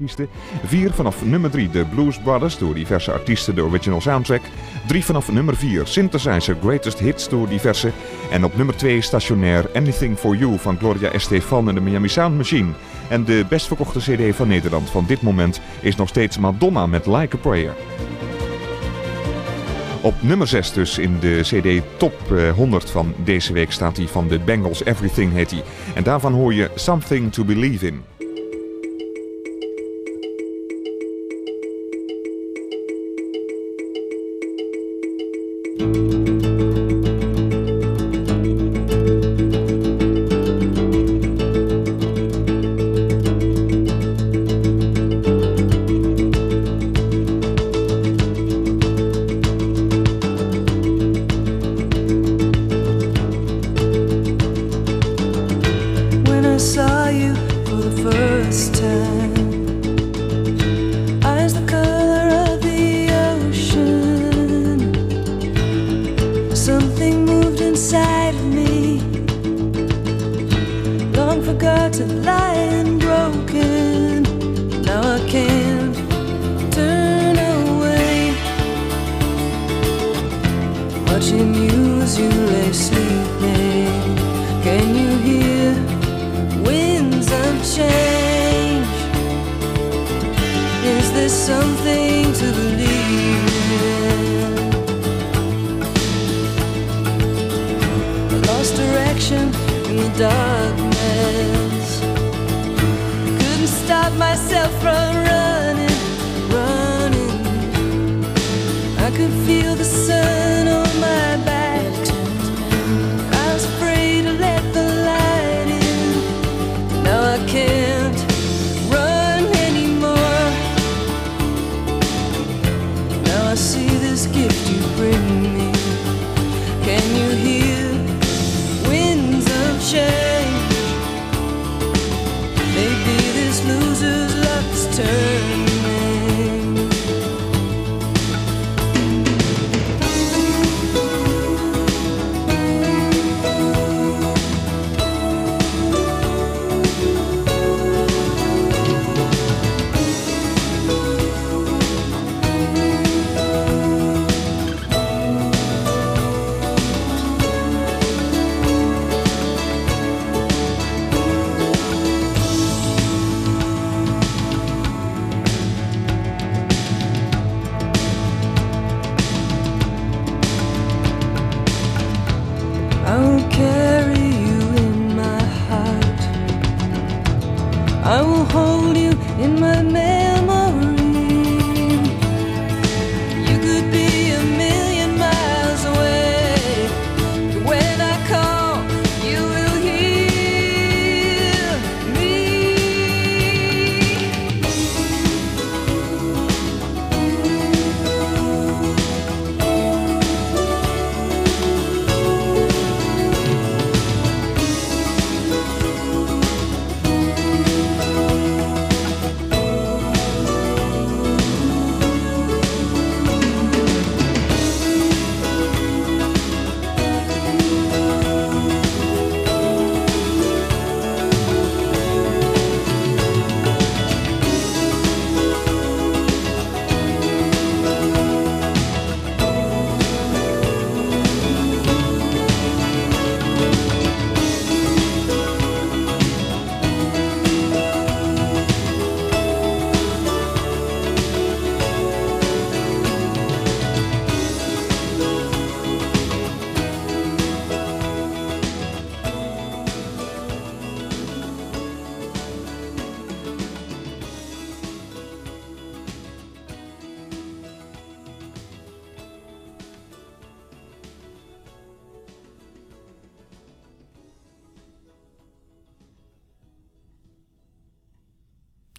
artiesten. 4 vanaf nummer 3 de Blues Brothers door diverse artiesten de original soundtrack. 3 vanaf nummer 4 Synthesizer Greatest Hits door diverse. En op nummer 2 stationair Anything For You van Gloria Estefan en de Miami Sound Machine. En de best verkochte cd van Nederland van dit moment is nog steeds Madonna met Like a Prayer. Op nummer 6 dus in de CD Top 100 van deze week staat hij van de Bengals Everything heet. En daarvan hoor je Something to Believe In.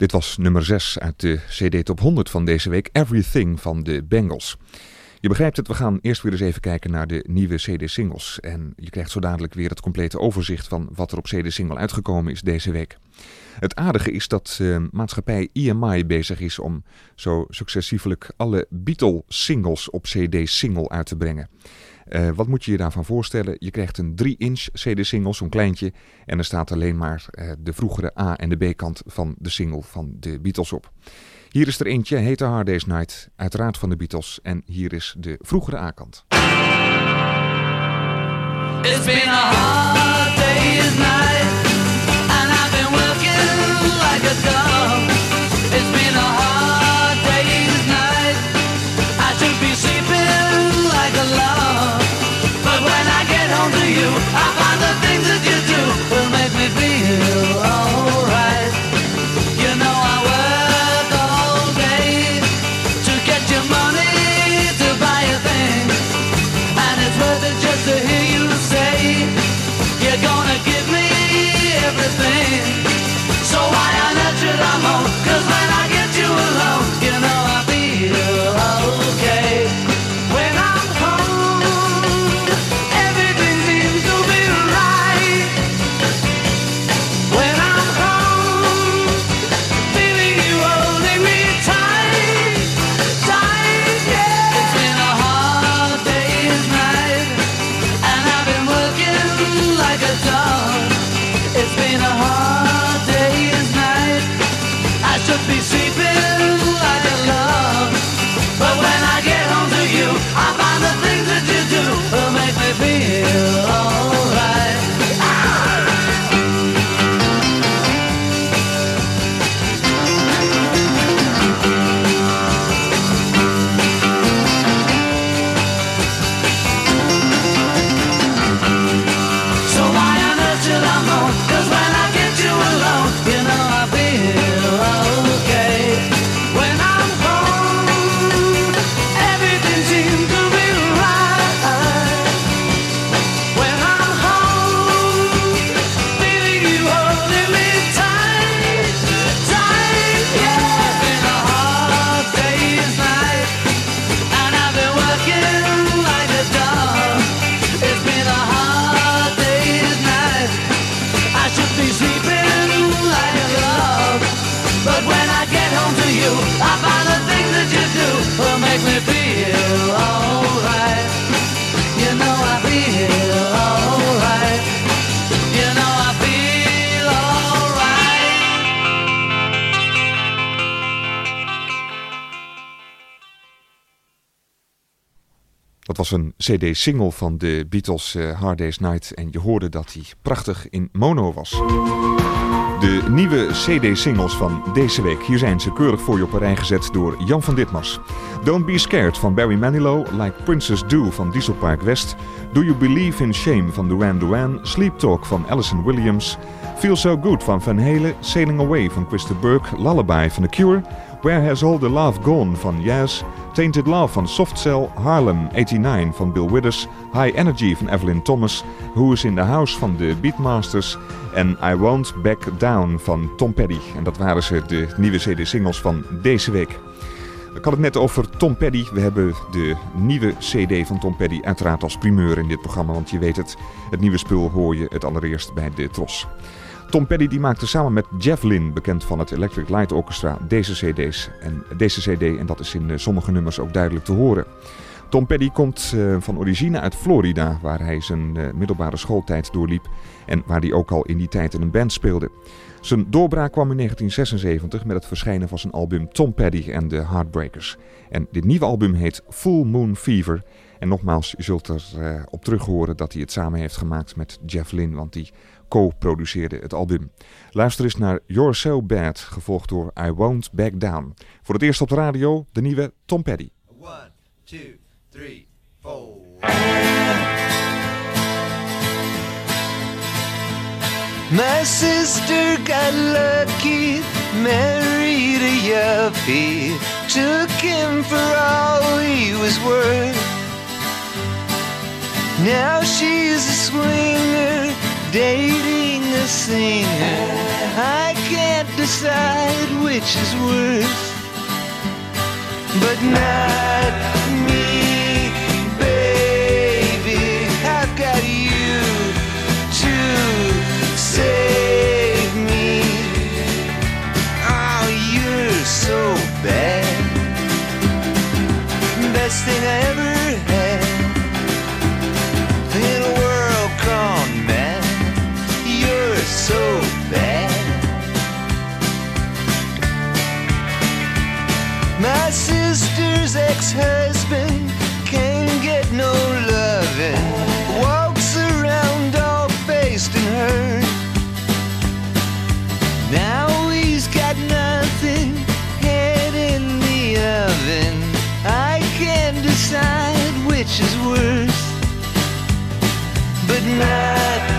Dit was nummer 6 uit de CD Top 100 van deze week, Everything van de Bengals. Je begrijpt het, we gaan eerst weer eens even kijken naar de nieuwe CD-singles. En je krijgt zo dadelijk weer het complete overzicht van wat er op CD-single uitgekomen is deze week. Het aardige is dat uh, maatschappij EMI bezig is om zo successievelijk alle Beatle-singles op CD-single uit te brengen. Uh, wat moet je je daarvan voorstellen? Je krijgt een 3-inch CD-single, zo'n kleintje. En er staat alleen maar uh, de vroegere A- en de B-kant van de single van de Beatles op. Hier is er eentje, heet A Hard Day's Night, uiteraard van de Beatles. En hier is de vroegere A-kant. It's been a hard home to you. I Dat was een CD-single van de Beatles eh, Hard Day's Night en je hoorde dat hij prachtig in mono was. De nieuwe CD-singles van deze week. Hier zijn ze keurig voor je op een rij gezet door Jan van Ditmars. Don't Be Scared van Barry Manilow, Like Princess Do van Diesel Park West, Do You Believe in Shame van Duran Duran, Sleep Talk van Alison Williams, Feel So Good van Van Halen, Sailing Away van Christa Burke, Lullaby van The Cure, Where Has All the Love Gone van Yaz, Tainted Love van Soft Cell, Harlem 89 van Bill Withers, High Energy van Evelyn Thomas, Who is in the House van de Beatmasters en I Won't Back Down van Tom Petty. En dat waren ze, de nieuwe CD-singles van deze week. Ik had het net over Tom Petty. We hebben de nieuwe CD van Tom Petty uiteraard als primeur in dit programma. Want je weet het, het nieuwe spul hoor je het allereerst bij de Tros. Tom Petty die maakte samen met Jeff Lynne, bekend van het Electric Light Orchestra, deze CD's. En deze CD, en dat is in eh, sommige nummers ook duidelijk te horen. Tom Petty komt uh, van origine uit Florida, waar hij zijn uh, middelbare schooltijd doorliep en waar hij ook al in die tijd in een band speelde. Zijn doorbraak kwam in 1976 met het verschijnen van zijn album Tom Petty and the Heartbreakers. En dit nieuwe album heet Full Moon Fever. En nogmaals, je zult er op terug horen dat hij het samen heeft gemaakt met Jeff Lynne, want die co-produceerde het album. Luister eens naar You're So Bad, gevolgd door I Won't Back Down. Voor het eerst op de radio, de nieuwe Tom Petty. One, two, three. My sister got lucky, married a yuppie, took him for all he was worth. Now she's a swinger, dating a singer. I can't decide which is worse, but not me, baby. I've got you to save me. Oh, you're so bad. Best thing I ever sister's ex-husband can't get no loving. Walks around all faced in hurt. Now he's got nothing, head in the oven. I can't decide which is worse, but not.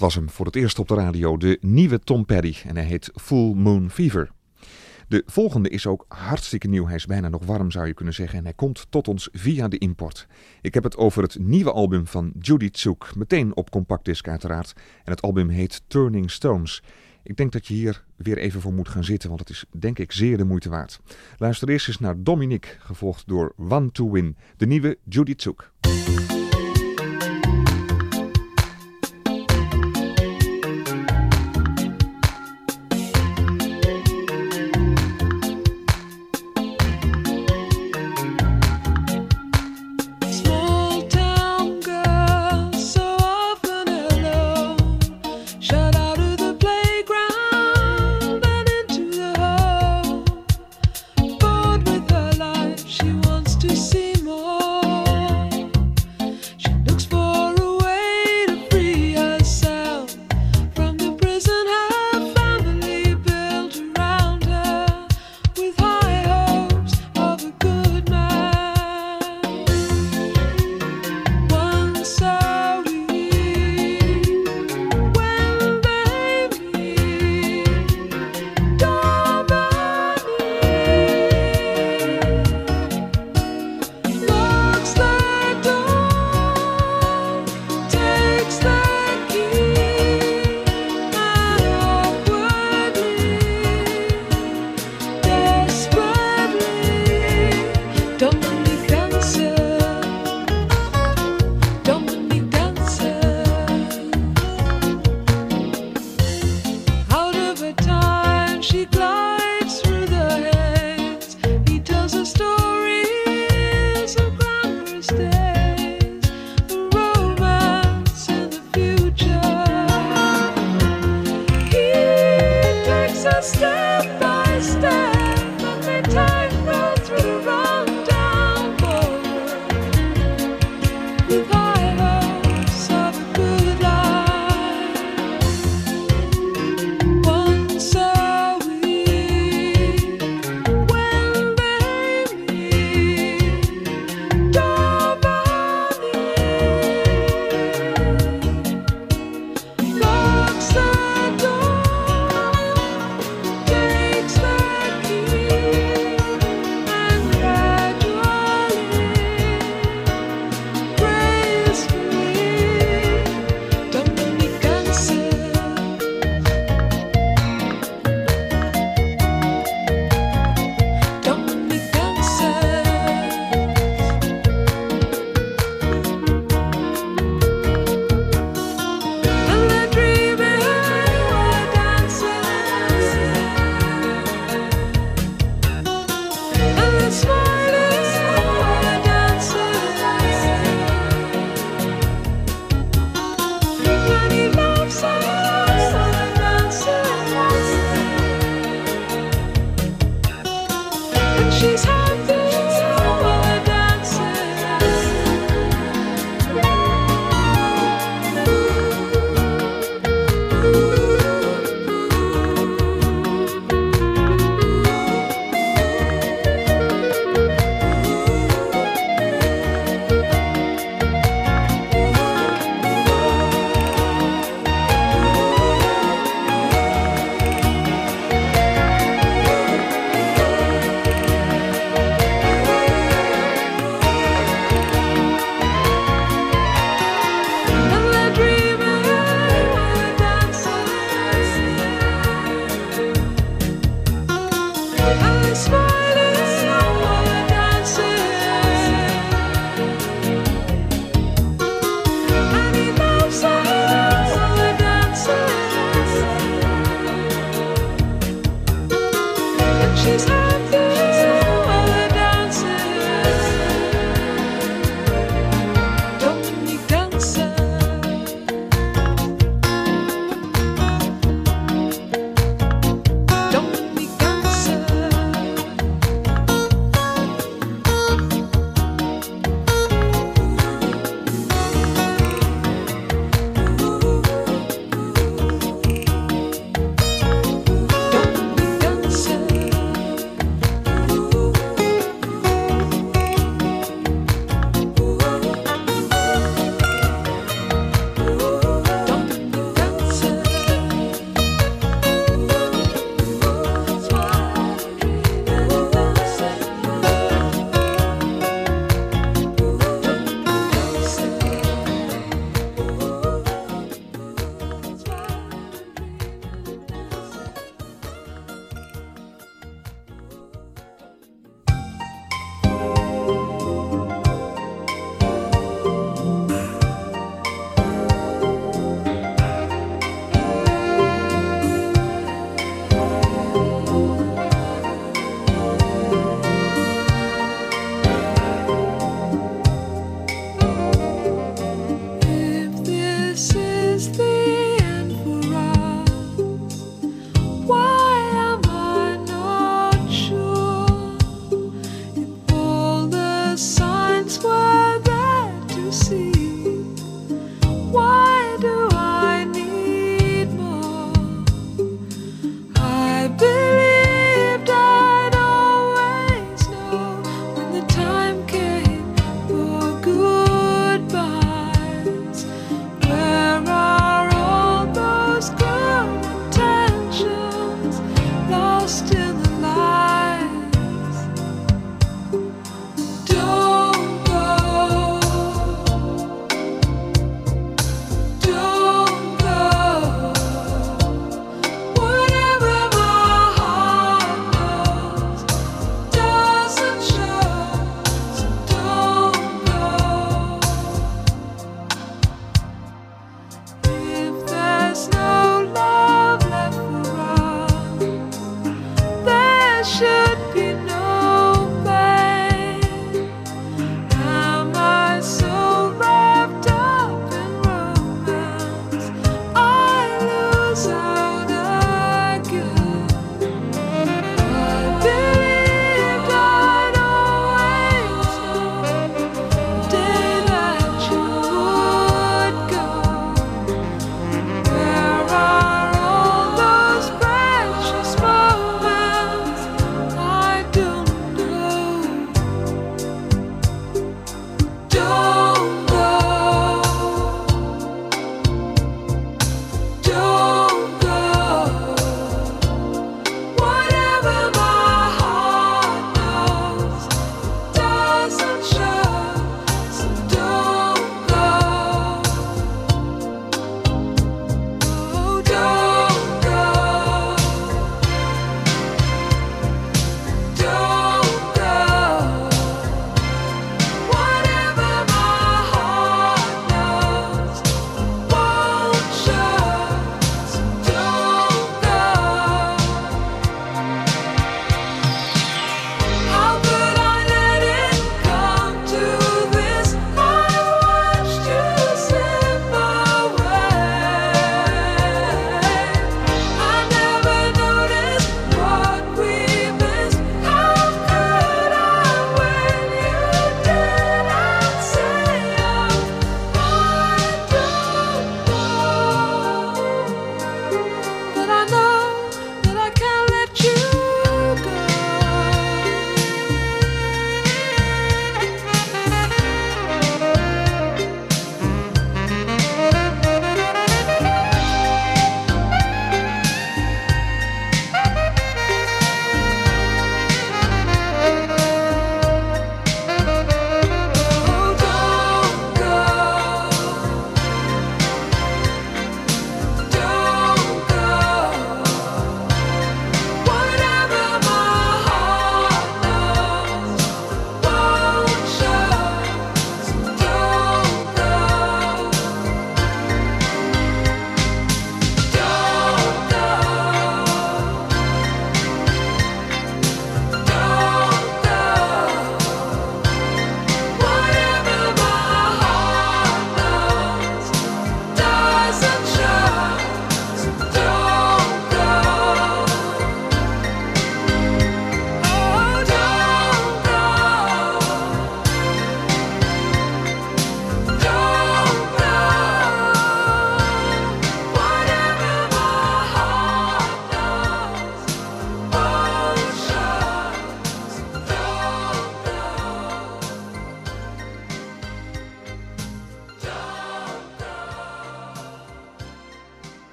Was hem voor het eerst op de radio, de nieuwe Tom Petty. En hij heet Full Moon Fever. De volgende is ook hartstikke nieuw. Hij is bijna nog warm zou je kunnen zeggen. En hij komt tot ons via de import. Ik heb het over het nieuwe album van Judy Zook. Meteen op compactdisc uiteraard. En het album heet Turning Stones. Ik denk dat je hier weer even voor moet gaan zitten, want het is denk ik zeer de moeite waard. Luister eerst eens naar Dominique, gevolgd door One to Win, de nieuwe Judy Zook.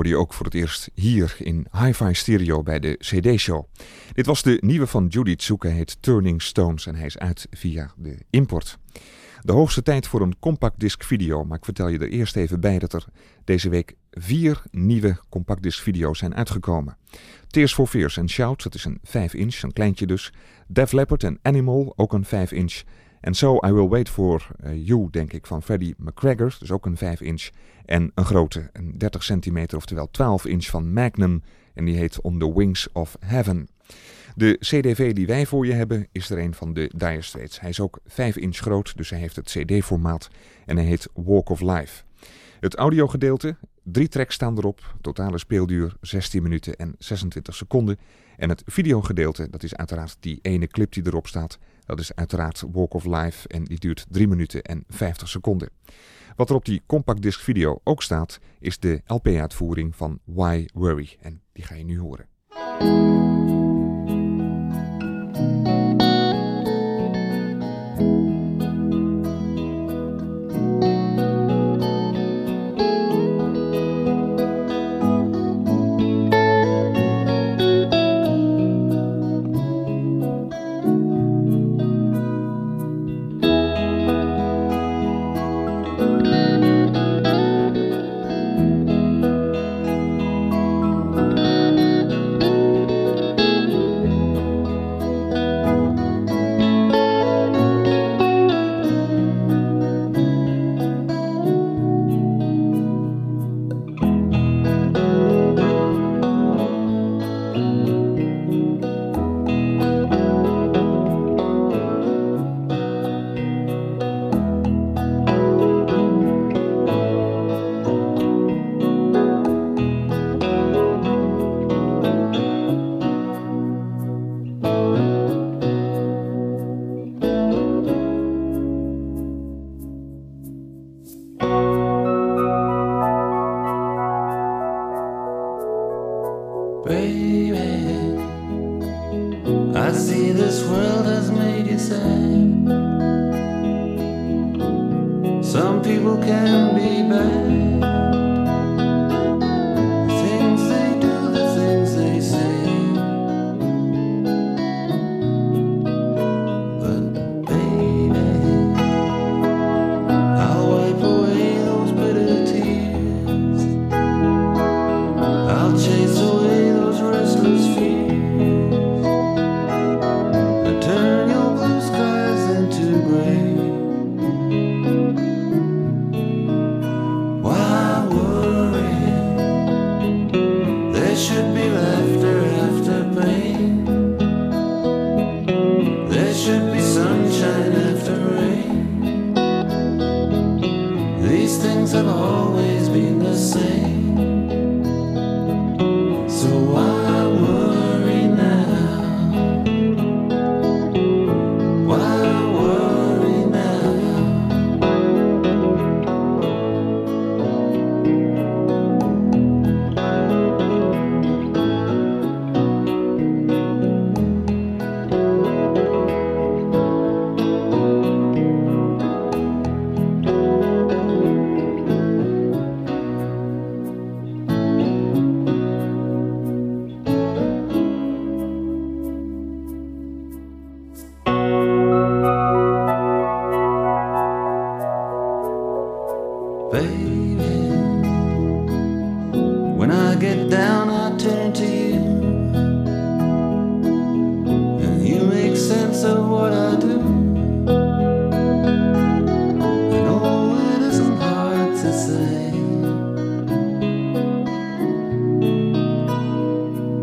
Hoorde je ook voor het eerst hier in Hi-Fi Stereo bij de CD-show. Dit was de nieuwe van Judy Tsuka, heet Turning Stones en hij is uit via de import. De hoogste tijd voor een compact disc video, maar ik vertel je er eerst even bij dat er deze week vier nieuwe compact disc video's zijn uitgekomen. Tears for Fears en Shouts, dat is een 5 inch, een kleintje dus. Def Leppard en Animal, ook een 5 inch. En So I Will Wait For eh, You, denk ik, van Freddie McGregor, dus ook een 5 inch. En een grote, een 30 centimeter, oftewel 12 inch van Magnum. En die heet On The Wings of Heaven. De CDV die wij voor je hebben is er een van de Dire Straits. Hij is ook 5 inch groot, dus hij heeft het CD-formaat en hij heet Walk of Life. Het audiogedeelte, drie tracks staan erop, totale speelduur 16 minuten en 26 seconden. En het videogedeelte, dat is uiteraard die ene clip die erop staat, dat is uiteraard Walk of Life en die duurt 3 minuten en 50 seconden. Wat er op die compact disc video ook staat, is de LP-uitvoering van Why Worry. En die ga je nu horen.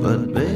But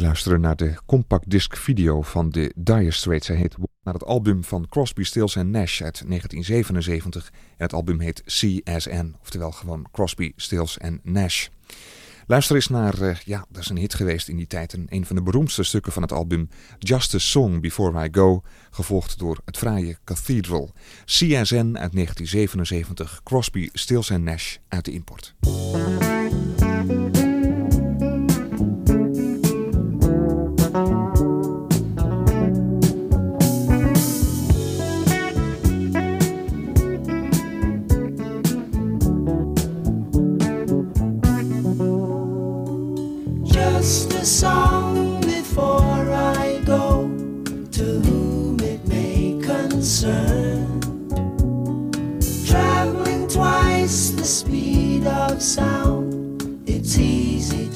Luister luisteren naar de compact disc video van de Dire Straits. Hij heet naar het album van Crosby, Stills Nash uit 1977. Het album heet CSN, oftewel gewoon Crosby, Stills Nash. Luister eens naar, eh, ja, dat is een hit geweest in die tijd. En een van de beroemdste stukken van het album Just a Song Before I Go, gevolgd door het fraaie Cathedral. CSN uit 1977, Crosby, Stills Nash uit de import. of sound. It's easy.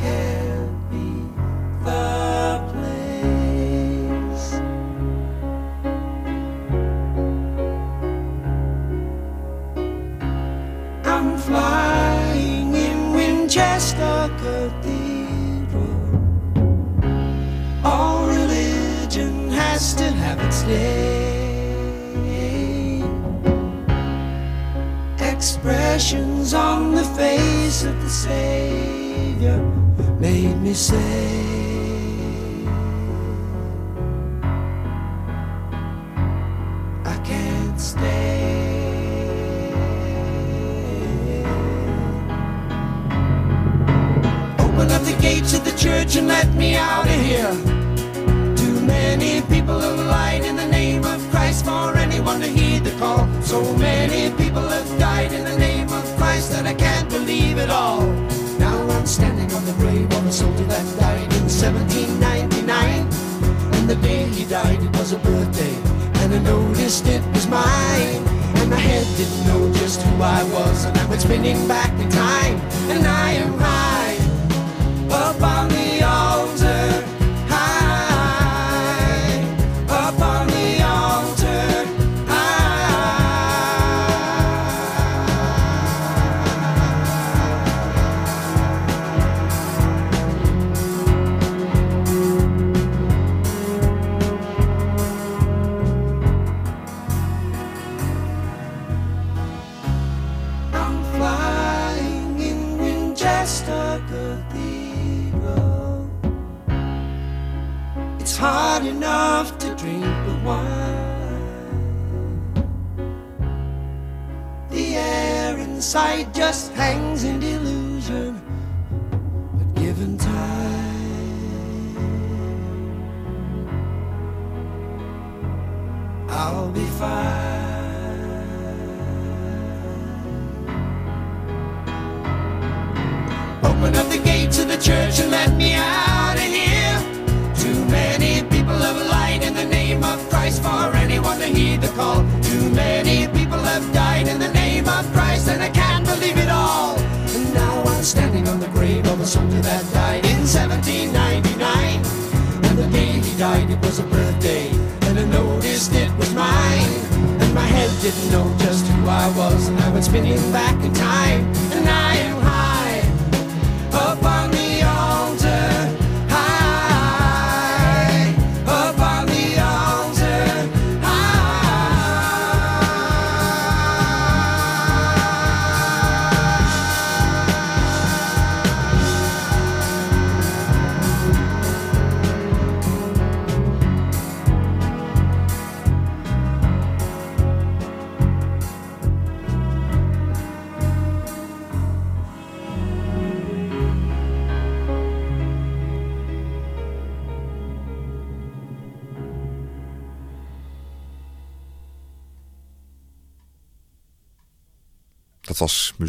podcast. Noticed it was mine. And my head didn't know just who I was, and I went spinning back in time, and I am high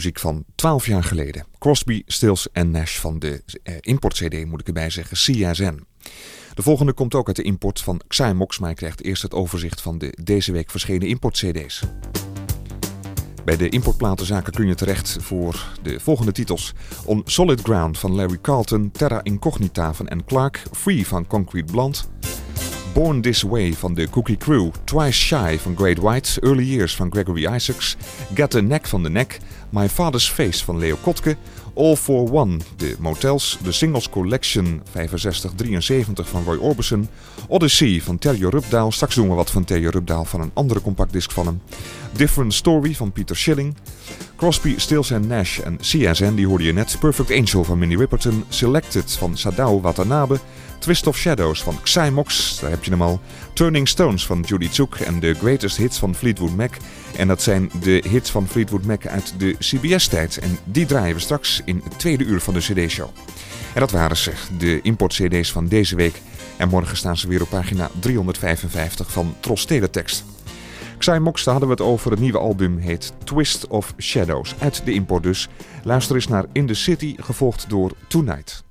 muziek van 12 jaar geleden. Crosby, Stills en Nash van de eh, import-CD, moet ik erbij zeggen, CSN. De volgende komt ook uit de import van Xymox, maar je krijgt eerst het overzicht van de deze week verschenen import-CD's. Bij de importplatenzaken kun je terecht voor de volgende titels. On Solid Ground van Larry Carlton, Terra Incognita van Ann Clark, Free van Concrete Blonde, Born This Way van de Cookie Crew, Twice Shy van Great White, Early Years van Gregory Isaacs, Get the Neck van The Neck, My Father's Face van Leo Kotke, All for One, de Motels, de Singles Collection 6573 van Roy Orbison, Odyssey van Terje Rupdaal, straks doen we wat van Terje Rupdaal van een andere compactdisc van hem, Different Story van Peter Schilling, Crosby, Stills Nash en CSN, die hoorde je net, Perfect Angel van Minnie Riperton, Selected van Sadao Watanabe, Twist of Shadows van Xymox, daar heb je hem al. Turning Stones van Judy Zook en de Greatest Hits van Fleetwood Mac. En dat zijn de hits van Fleetwood Mac uit de CBS-tijd. En die draaien we straks in het tweede uur van de CD-show. En dat waren ze, de import-CD's van deze week. En morgen staan ze weer op pagina 355 van Tros Teletext. Xymox, daar hadden we het over. Het nieuwe album heet Twist of Shadows. Uit de import dus. Luister eens naar In the City, gevolgd door Tonight. Tonight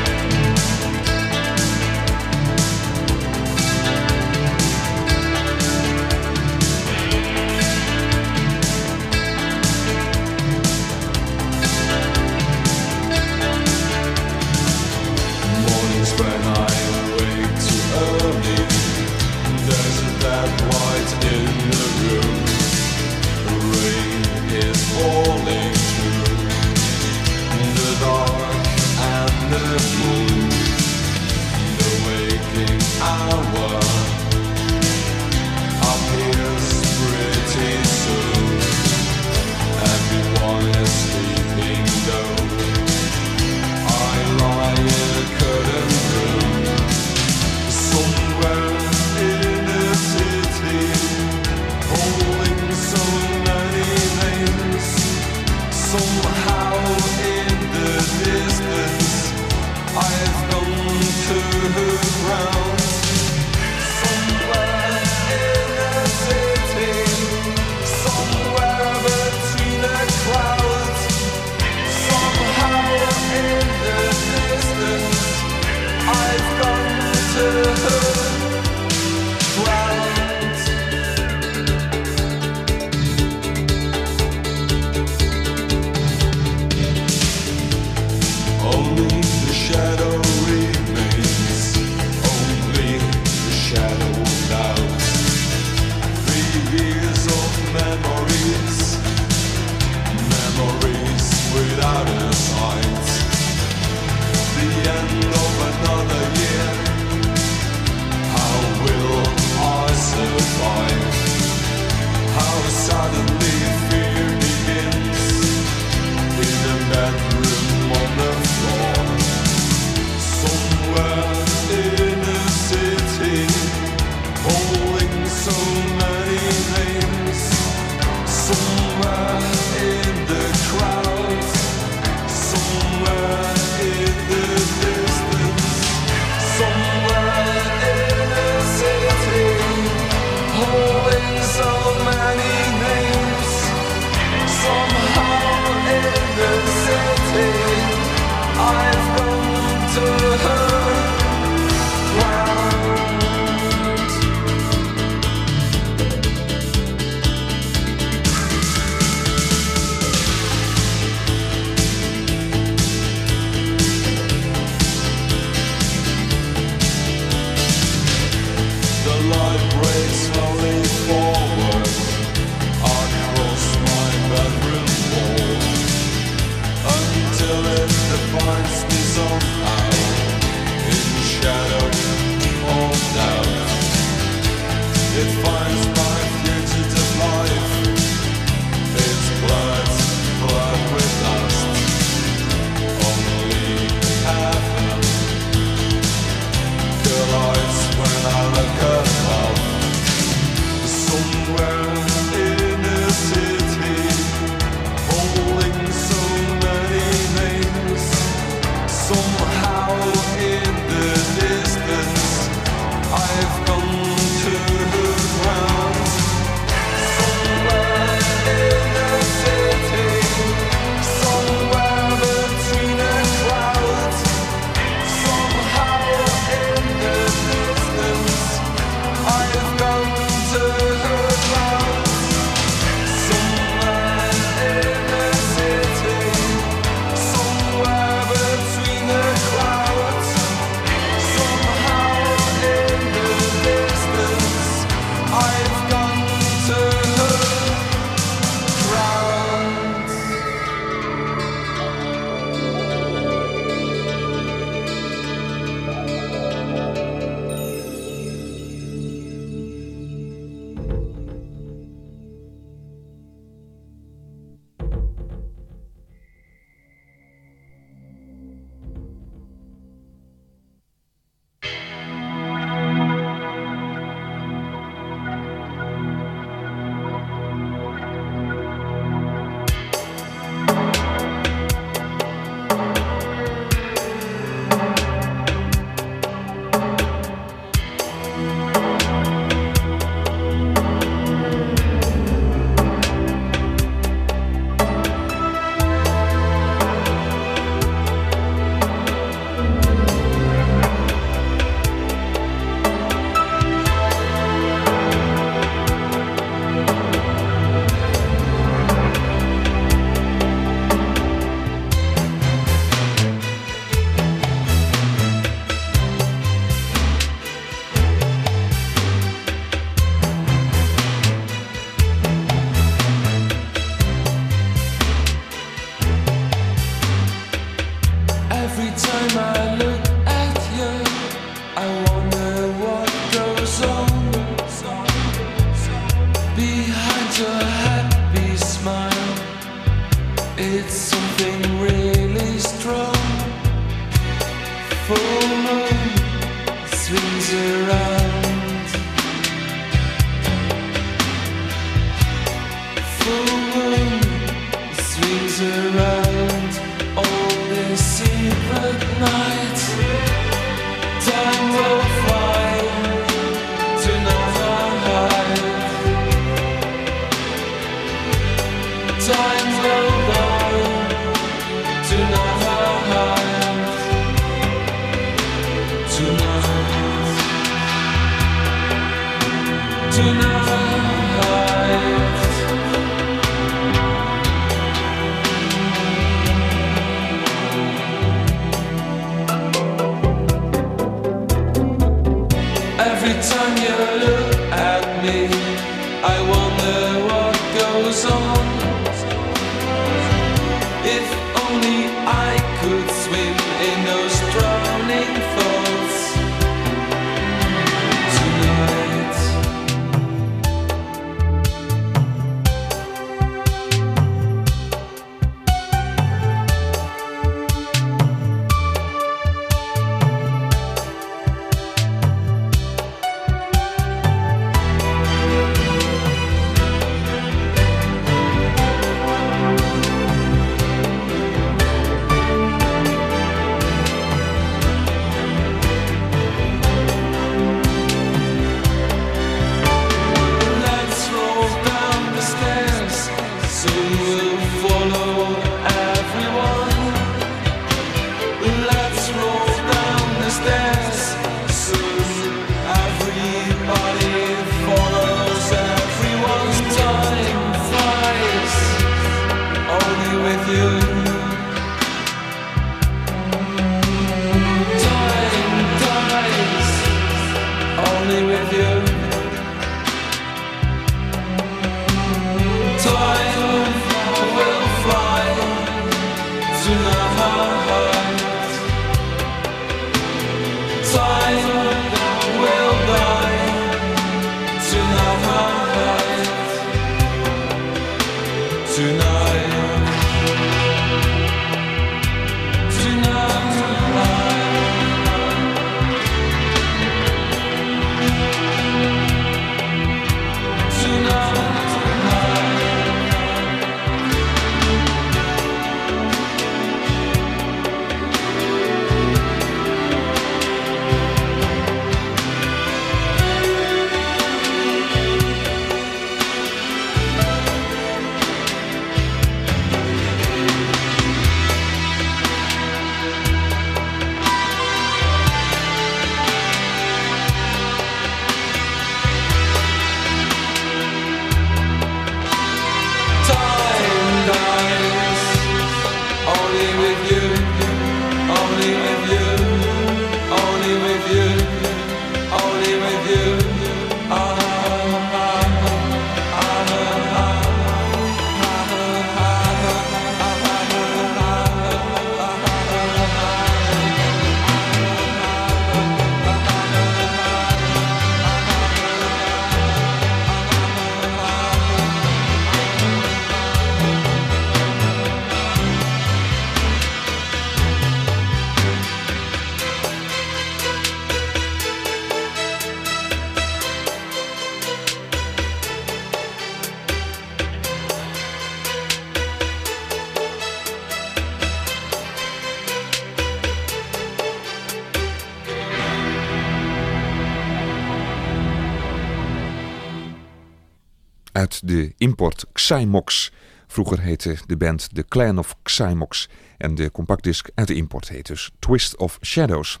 De import Xymox. Vroeger heette de band The Clan of Xymox. En de compactdisc uit de import heet dus Twist of Shadows.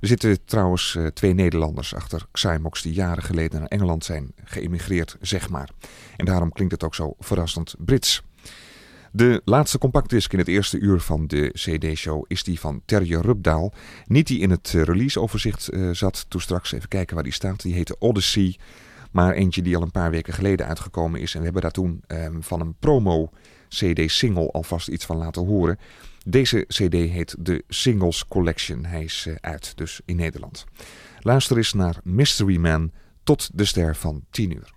Er zitten trouwens eh, twee Nederlanders achter Xymox die jaren geleden naar Engeland zijn geëmigreerd, zeg maar. En daarom klinkt het ook zo verrassend Brits. De laatste compactdisc in het eerste uur van de CD-show is die van Terje Rubdaal. Niet die in het eh, releaseoverzicht eh, zat, toen straks even kijken waar die staat. Die heette Odyssey, maar eentje die al een paar weken geleden uitgekomen is. En we hebben daar toen ehm, van een promo-CD-single alvast iets van laten horen. Deze CD heet de Singles Collection. Hij is eh, uit, dus in Nederland. Luister eens naar Mystery Man tot de ster van 10 uur.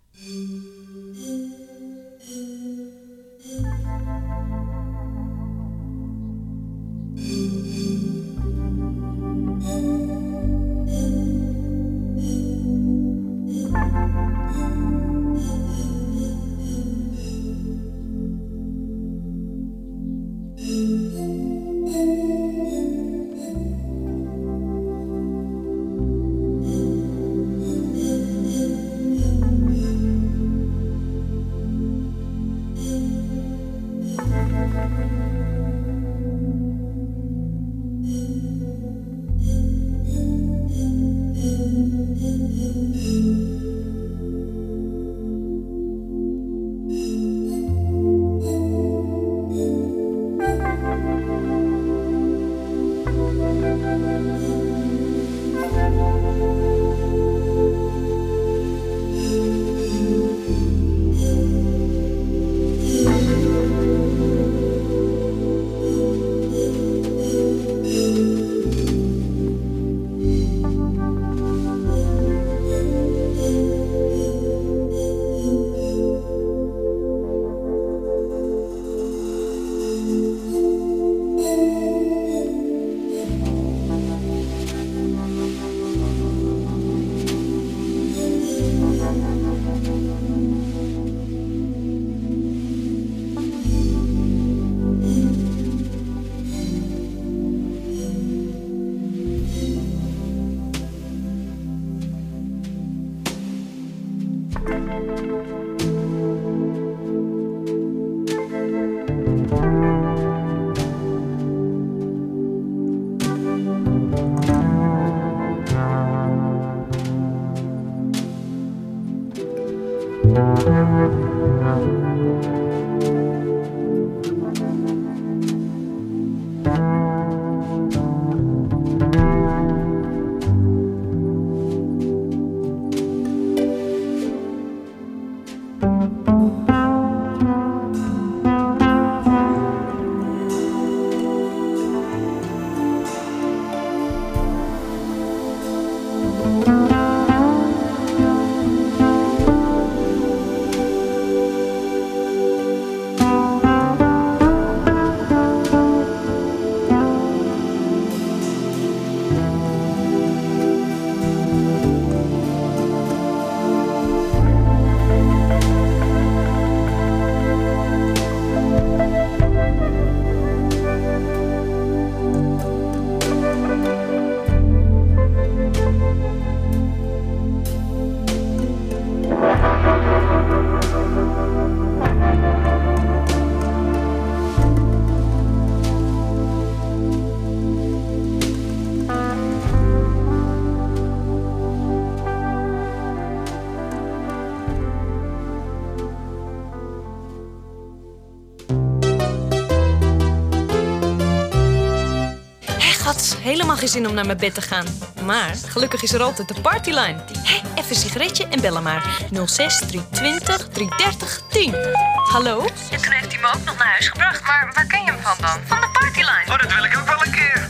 Helemaal geen zin om naar mijn bed te gaan. Maar gelukkig is er altijd de partyline. Hé, even een sigaretje en bellen maar. 06 320 330 10. Hallo? En toen heeft hij me ook nog naar huis gebracht. Maar waar ken je hem van dan? Van de partyline. Oh, dat wil ik ook wel een keer.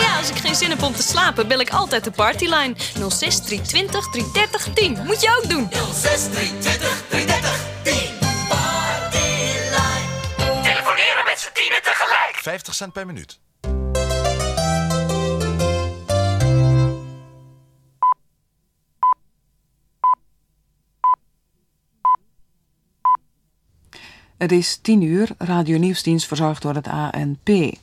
Ja, als ik geen zin heb om te slapen, bel ik altijd de partyline. 06 320 330 10. Moet je ook doen. 06 320 330 10. Partyline. Telefoneren met z'n tienen tegelijk. 50 cent per minuut. Het is 10 uur, Radio Nieuwsdienst verzorgd door het ANP.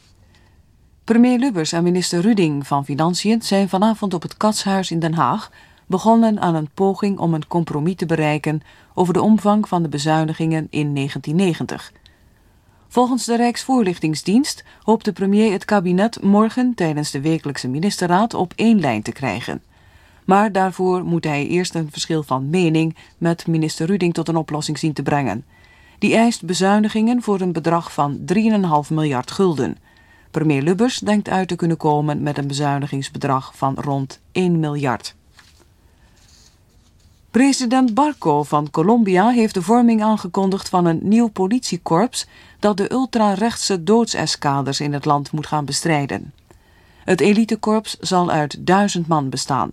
Premier Lubbers en minister Ruding van Financiën zijn vanavond op het Katshuis in Den Haag begonnen aan een poging om een compromis te bereiken over de omvang van de bezuinigingen in 1990. Volgens de Rijksvoorlichtingsdienst hoopt de premier het kabinet morgen tijdens de wekelijkse ministerraad op één lijn te krijgen. Maar daarvoor moet hij eerst een verschil van mening met minister Ruding tot een oplossing zien te brengen. Die eist bezuinigingen voor een bedrag van 3,5 miljard gulden. Premier Lubbers denkt uit te kunnen komen met een bezuinigingsbedrag van rond 1 miljard. President Barco van Colombia heeft de vorming aangekondigd van een nieuw politiekorps dat de ultrarechtse doodseskaders in het land moet gaan bestrijden. Het elitekorps zal uit duizend man bestaan.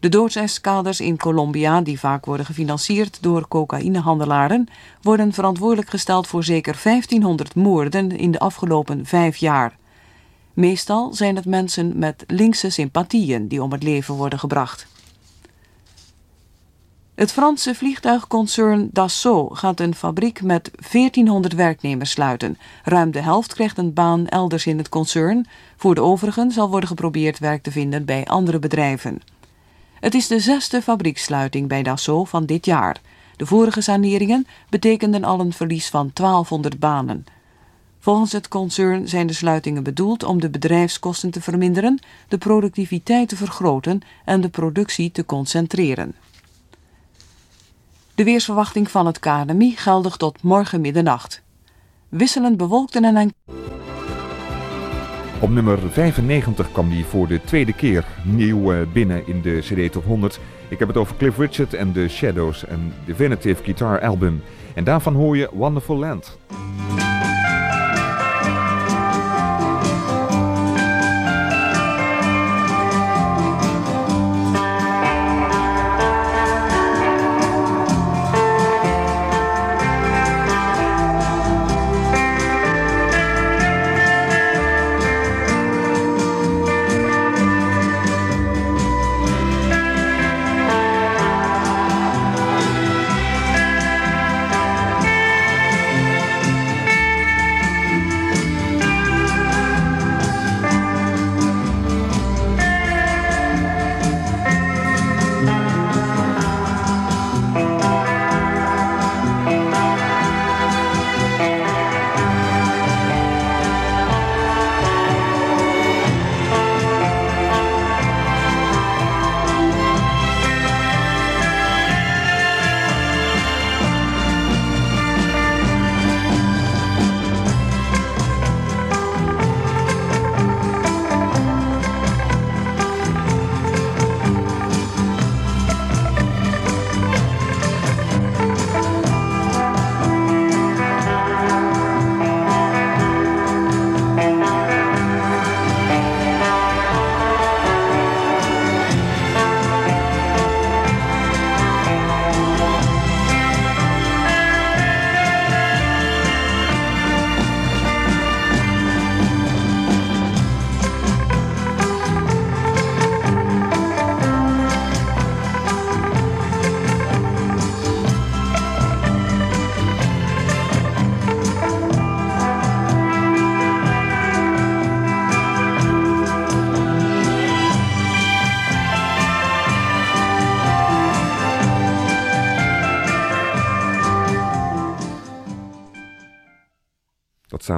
De doodseskaders in Colombia, die vaak worden gefinancierd door cocaïnehandelaren, worden verantwoordelijk gesteld voor zeker 1500 moorden in de afgelopen vijf jaar. Meestal zijn het mensen met linkse sympathieën die om het leven worden gebracht. Het Franse vliegtuigconcern Dassault gaat een fabriek met 1400 werknemers sluiten. Ruim de helft krijgt een baan elders in het concern. Voor de overigen zal worden geprobeerd werk te vinden bij andere bedrijven. Het is de zesde fabrieksluiting bij Dassault van dit jaar. De vorige saneringen betekenden al een verlies van 1200 banen. Volgens het concern zijn de sluitingen bedoeld om de bedrijfskosten te verminderen, de productiviteit te vergroten en de productie te concentreren. De weersverwachting van het KNMI geldig tot morgen middernacht. Wisselend bewolkt en een Op nummer 95 kwam die voor de tweede keer nieuw eh, binnen in de CD Top 100. Ik heb het over Cliff Richard en The Shadows, een definitive guitar album. En daarvan hoor je Wonderful Land.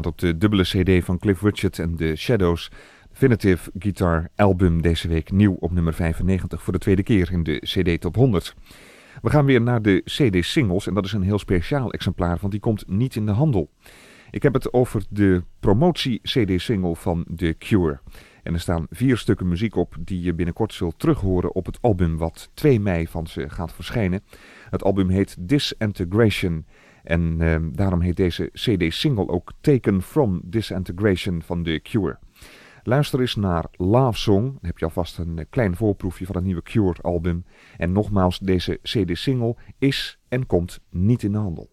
Staat op de dubbele CD van Cliff Richard en The Shadows. Definitive Guitar Album deze week nieuw op nummer 95 voor de tweede keer in de CD Top 100. We gaan weer naar de CD Singles en dat is een heel speciaal exemplaar, want die komt niet in de handel. Ik heb het over de promotie-CD-single van The Cure. En er staan vier stukken muziek op die je binnenkort zult terughoren op het album wat 2 mei van ze gaat verschijnen. Het album heet Disintegration. En ehm, daarom heet deze CD-single ook Taken from Disintegration van The Cure. Luister eens naar Love Song. Dan heb je alvast een eh, klein voorproefje van het nieuwe Cure-album. En nogmaals, deze CD-single is en komt niet in de handel.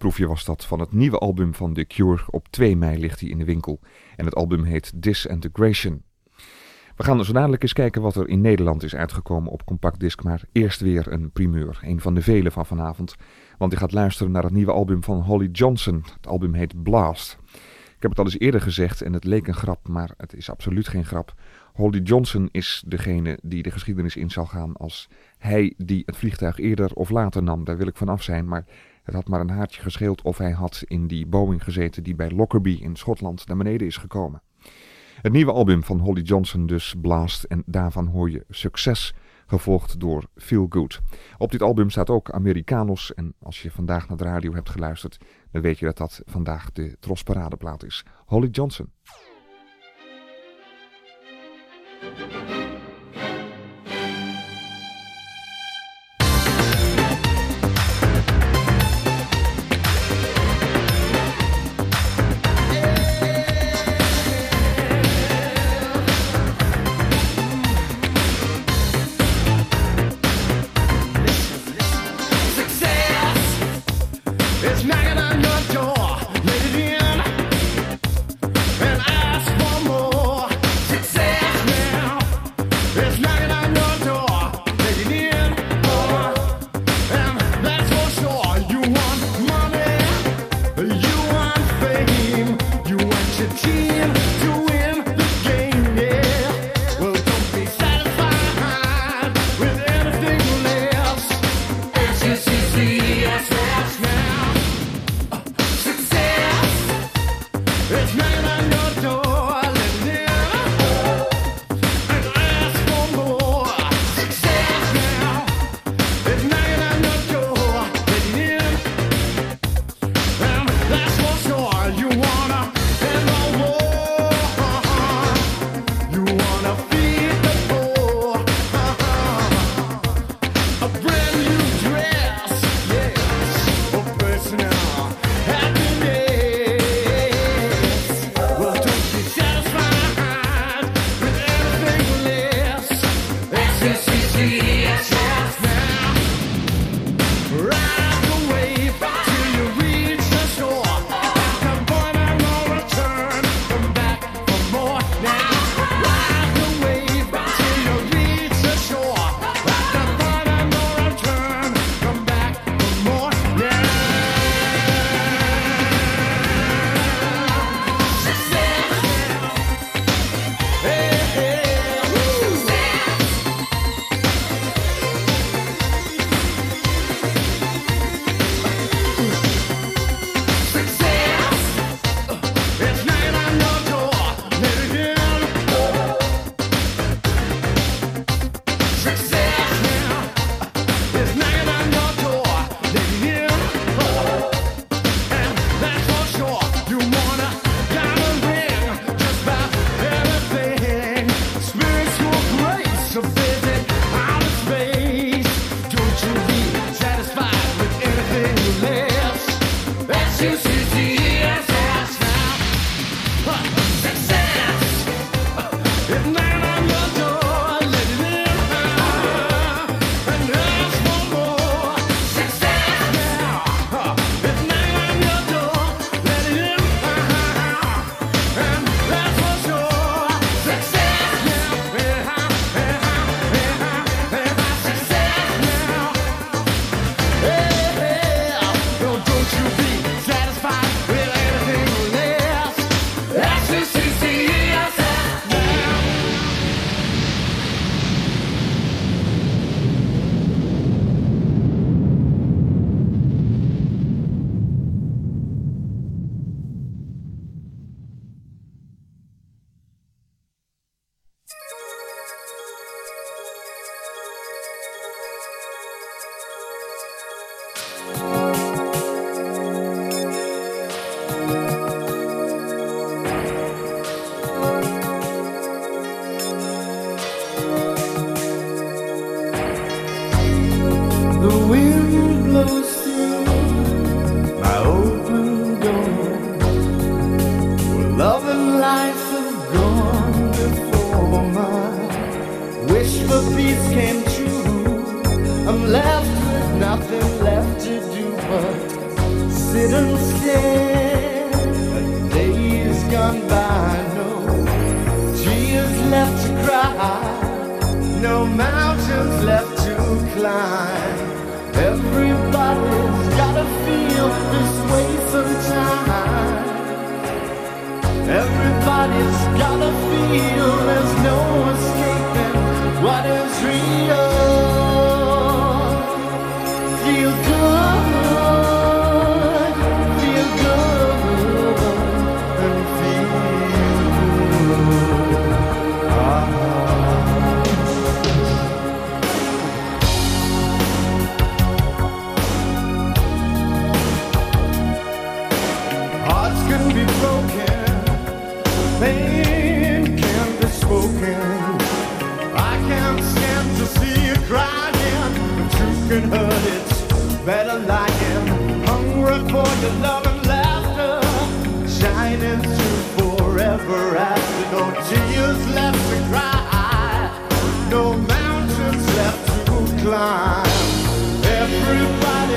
Voorproefje was dat van het nieuwe album van The Cure. Op 2 mei ligt hij in de winkel. En het album heet Disintegration. We gaan zo dadelijk eens kijken wat er in Nederland is uitgekomen op compact disc. Maar eerst weer een primeur. Een van de vele van vanavond. Want je gaat luisteren naar het nieuwe album van Holly Johnson. Het album heet Blast. Ik heb het al eens eerder gezegd en het leek een grap, maar het is absoluut geen grap. Holly Johnson is degene die de geschiedenis in zal gaan als hij die het vliegtuig eerder of later nam. Daar wil ik vanaf zijn, maar het had maar een haartje gescheeld of hij had in die Boeing gezeten die bij Lockerbie in Schotland naar beneden is gekomen. Het nieuwe album van Holly Johnson dus Blast en daarvan hoor je Succes, gevolgd door Feel Good. Op dit album staat ook Americanos en als je vandaag naar de radio hebt geluisterd, dan weet je dat dat vandaag de Trosparadeplaat is. Holly Johnson.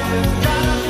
Got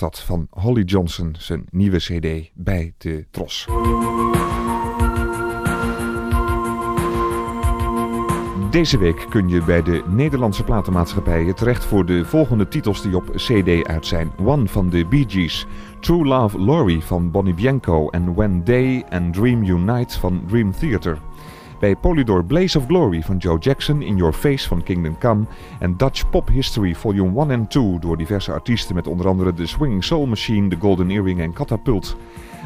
was dat van Holly Johnson, zijn nieuwe CD bij de Tros. Deze week kun je bij de Nederlandse platenmaatschappijen terecht voor de volgende titels die op CD uit zijn. One van de Bee Gees, True Love Laurie van Bonnie Bianco en When Day and Dream Unite van Dream Theater. Bij Polydor Blaze of Glory van Joe Jackson, In Your Face van Kingdom Come en Dutch Pop History Volume 1 en 2 door diverse artiesten met onder andere The Swinging Soul Machine, The Golden Earring en Catapult.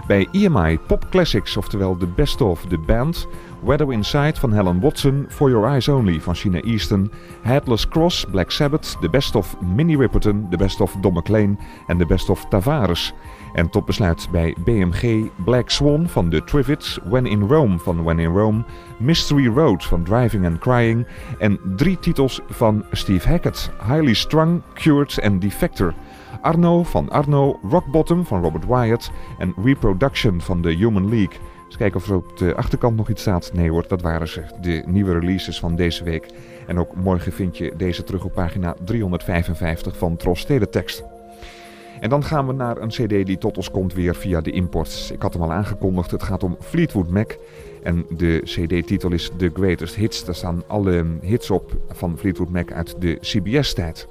Bij EMI Pop Classics, oftewel The Best of The Band, Weather Inside van Helen Watson, For Your Eyes Only van China Easton, Headless Cross, Black Sabbath, The Best of Minnie Riperton, The Best of Don McLean en The Best of Tavares. En tot besluit bij BMG Black Swan van The Trivets, When in Rome van When in Rome, Mystery Road van Driving and Crying en drie titels van Steve Hackett, Highly Strung, Cured en Defector. Arno van Arno, Rock Bottom van Robert Wyatt en Reproduction van The Human League. Eens kijken of er op de achterkant nog iets staat. Nee hoor, dat waren ze. De nieuwe releases van deze week. En ook morgen vind je deze terug op pagina 355 van Tros Teletext. En dan gaan we naar een cd die tot ons komt weer via de import. Ik had hem al aangekondigd, het gaat om Fleetwood Mac. En de cd-titel is The Greatest Hits. Daar staan alle hits op van Fleetwood Mac uit de CBS-tijd.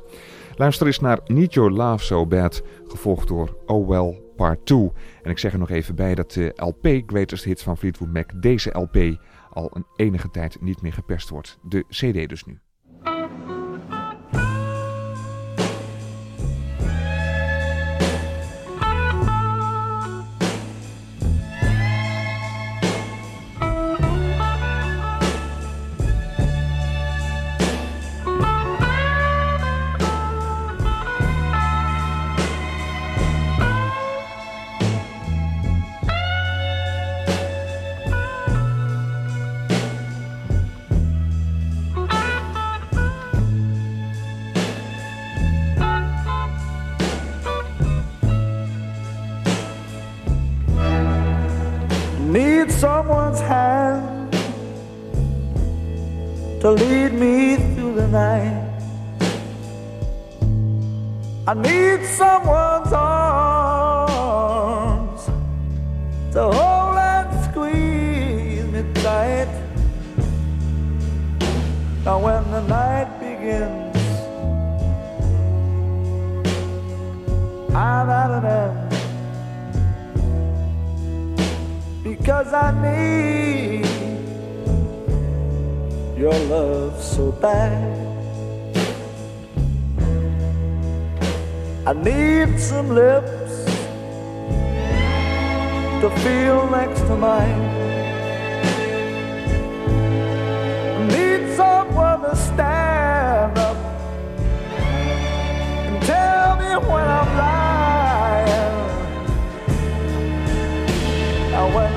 Luister eens naar Need Your Love So Bad, gevolgd door Oh Well Part 2. En ik zeg er nog even bij dat de LP Greatest Hits van Fleetwood Mac, deze LP, al een enige tijd niet meer geperst wordt. De CD dus nu. Someone's hand to lead me through the night. I need someone's arms to hold and squeeze me tight. Now, when the night begins, I'm at an end. Because I need your love so bad. I need some lips to feel next to mine. I Need someone to stand up and tell me when I'm lying. And when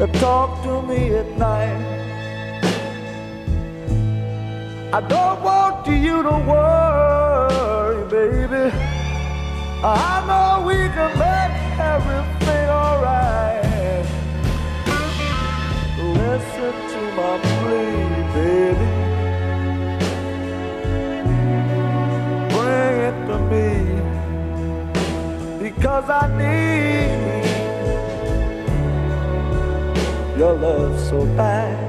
That talk to me at night. I don't want you to worry, baby. I need your love so bad.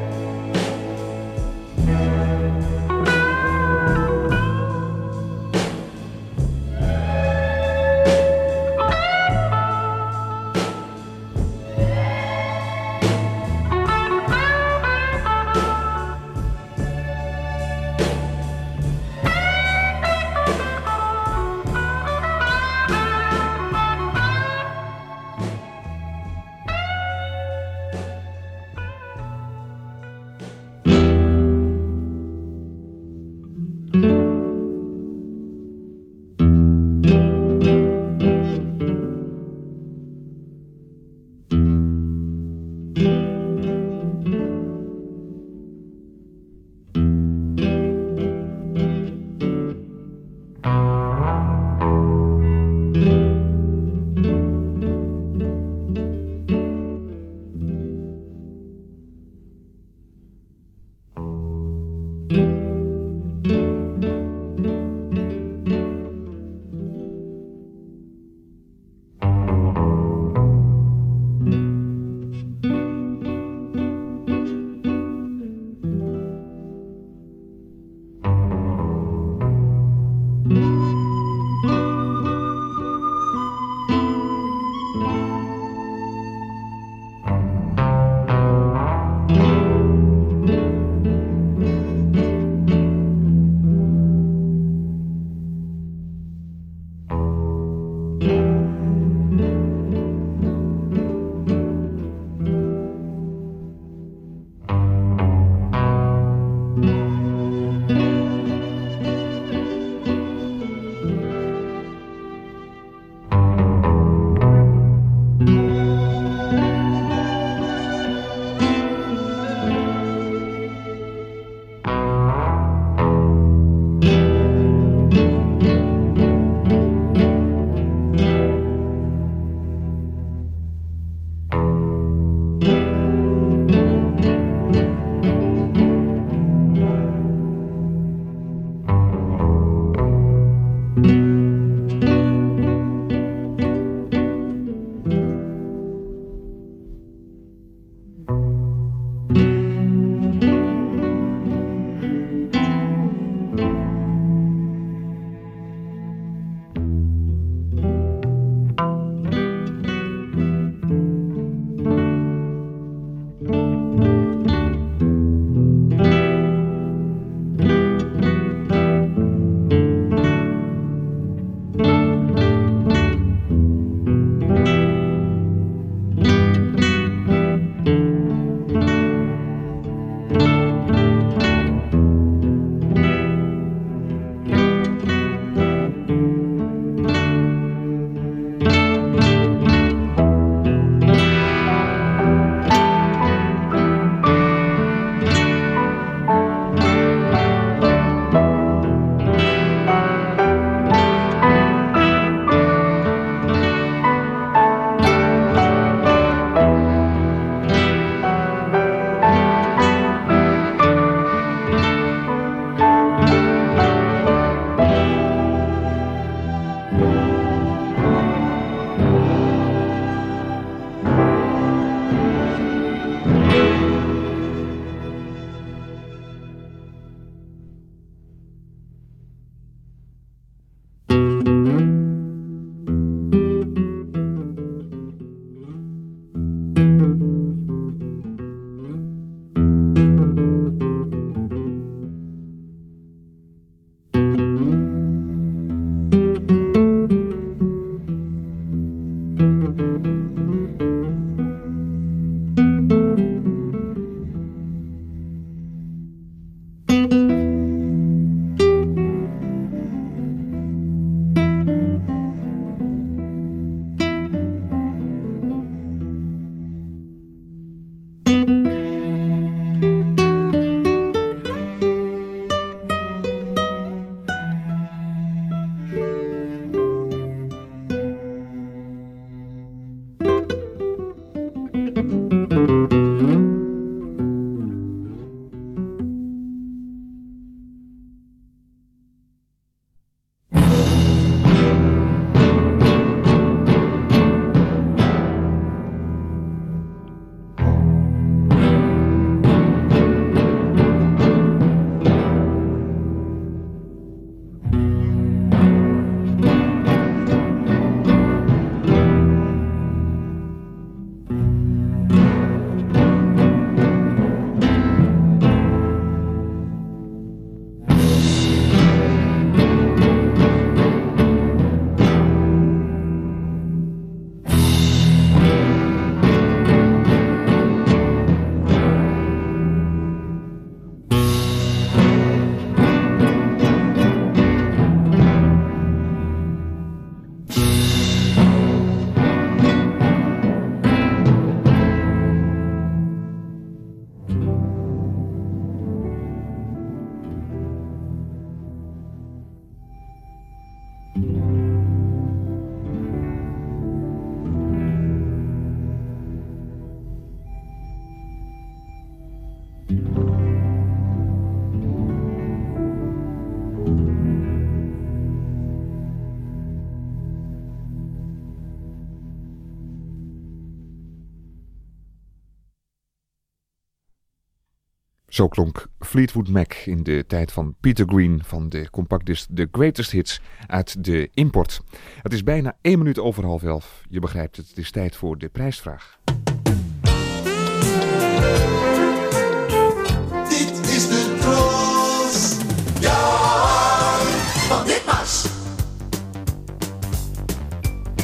Zo klonk Fleetwood Mac in de tijd van Peter Green van de compactdisc The Greatest Hits uit de import. Het is bijna één minuut over half elf. Je begrijpt het, het is tijd voor de prijsvraag.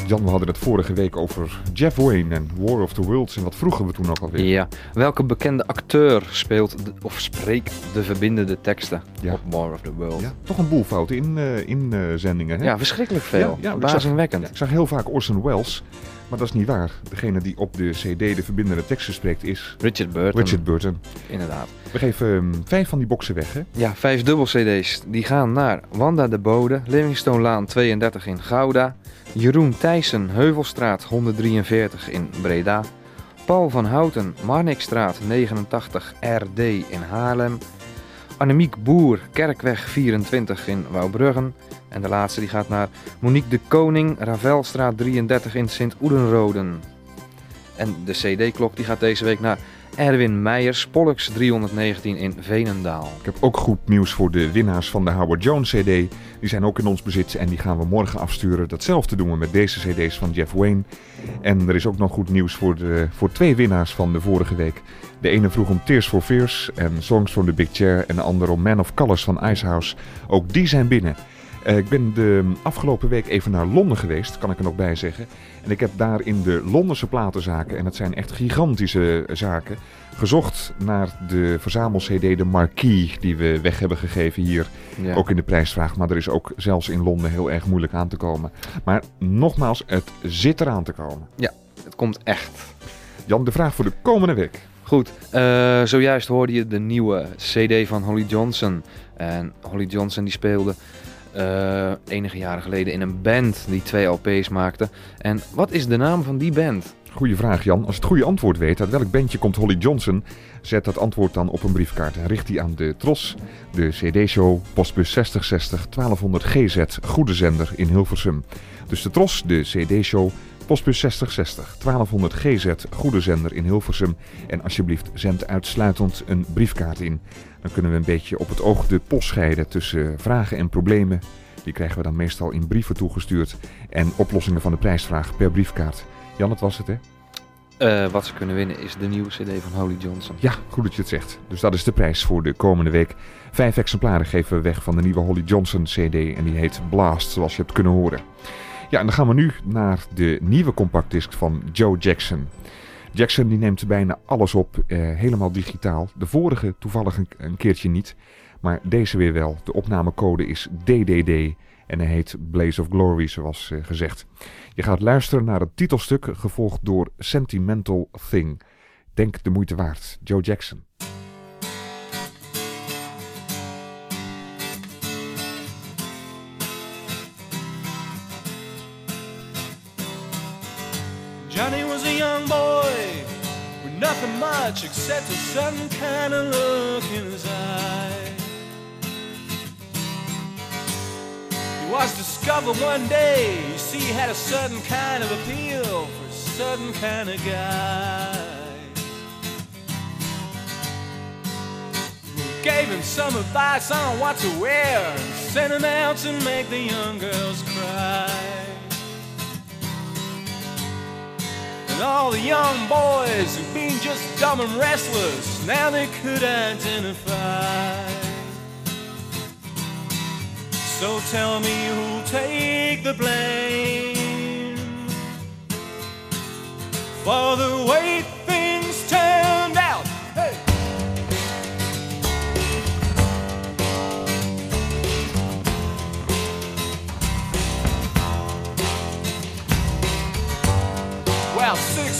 Jan, we hadden het vorige week over Jeff Wayne en War of the Worlds. En wat vroegen we toen ook alweer? Ja, welke bekende acteur speelt de- of spreekt de verbindende teksten Ja. op War of the World? Ja, toch een boel fouten in, eh in eh, zendingen. Hè? Ja, verschrikkelijk veel. ik zag- Verbazingwekkend. Ik zag heel vaak Orson Welles, maar dat is niet waar. Degene die op de CD de verbindende teksten spreekt is Richard Burton. Richard Burton. Inderdaad. We geven ehm, vijf van die boxen weg, hè? Ja, vijf dubbel CD's. Die gaan naar Wanda de Bode, Livingstonelaan 32 in Gouda, Jeroen Thijssen, Heuvelstraat 143 in Breda, Paul van Houten, Marnixstraat 89 RD in Haarlem, Annemiek Boer, Kerkweg 24 in Wouwbruggen. En de laatste die gaat naar Monique de Koning, Ravelstraat 33 in Sint-Oedenroden. En de CD-klok die gaat deze week naar Erwin Meijers, Pollux 319 in Venendaal. Ik heb ook goed nieuws voor de winnaars van de Howard Jones CD. Die zijn ook in ons bezit en die gaan we morgen afsturen. Datzelfde doen we met deze CD's van Jeff Wayne. En er is ook nog goed nieuws voor, de, voor twee winnaars van de vorige week. De ene vroeg om Tears for Fears en Songs from the Big Chair. En de andere om Man of Colors van Icehouse. Ook die zijn binnen. Eh, ik ben de afgelopen week even naar Londen geweest, kan ik er nog bij zeggen. En ik heb daar in de Londense platenzaken, en het zijn echt gigantische zaken, gezocht naar de verzamel-CD, de Marquis, die we weg hebben gegeven hier. Ja. Ook in de prijsvraag, maar er is ook zelfs in Londen heel erg moeilijk aan te komen. Maar nogmaals, het zit eraan te komen. Ja, het komt echt. Jan, de vraag voor de komende week. Goed, eh, zojuist hoorde je de nieuwe CD van Holly Johnson. En Holly Johnson die speelde eh, enige jaren geleden in een band die twee LP's maakte. En wat is de naam van die band? Goeie vraag, Jan. Als het goede antwoord weet, uit welk bandje komt Holly Johnson? Zet dat antwoord dan op een briefkaart en richt die aan de Tros, de CD-show, postbus 6060 1200 GZ, Goede Zender in Hilversum. Dus de Tros, de CD-show, postbus 6060 1200 GZ, Goede Zender in Hilversum. En alsjeblieft, zend uitsluitend een briefkaart in. Dan kunnen we een beetje op het oog de post scheiden tussen vragen en problemen. Die krijgen we dan meestal in brieven toegestuurd. En oplossingen van de prijsvraag per briefkaart. Jan, dat was het hè? Eh, wat ze kunnen winnen is de nieuwe CD van Holly Johnson. Ja, goed dat je het zegt. Dus dat is de prijs voor de komende week. Vijf exemplaren geven we weg van de nieuwe Holly Johnson CD. En die heet Blast, zoals je hebt kunnen horen. Ja, en dan gaan we nu naar de nieuwe compactdisc van Joe Jackson. Jackson die neemt bijna alles op, eh, helemaal digitaal. De vorige toevallig een, keertje niet. Maar deze weer wel. De opnamecode is DDD. En hij heet Blaze of Glory, zoals eh, gezegd. Je gaat luisteren naar het titelstuk, gevolgd door Sentimental Thing. Denk de moeite waard. Joe Jackson. Nothing much except a certain kind of look in his eye. He was discovered one day, you see, he had a certain kind of appeal for a certain kind of guy. Who gave him some advice on what to wear and sent him out to make the young girls cry. And all the young boys who've been just dumb and restless, now they could identify. So tell me who'll take the blame for the way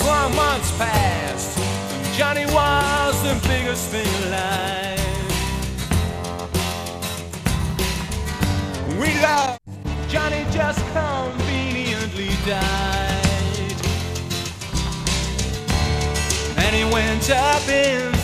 Long months passed. Johnny was the biggest thing alive. We love Johnny just conveniently died. And he went up in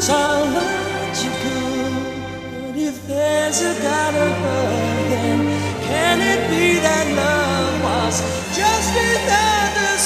knows how logical. But if there's a God above, then can it be that love was just another?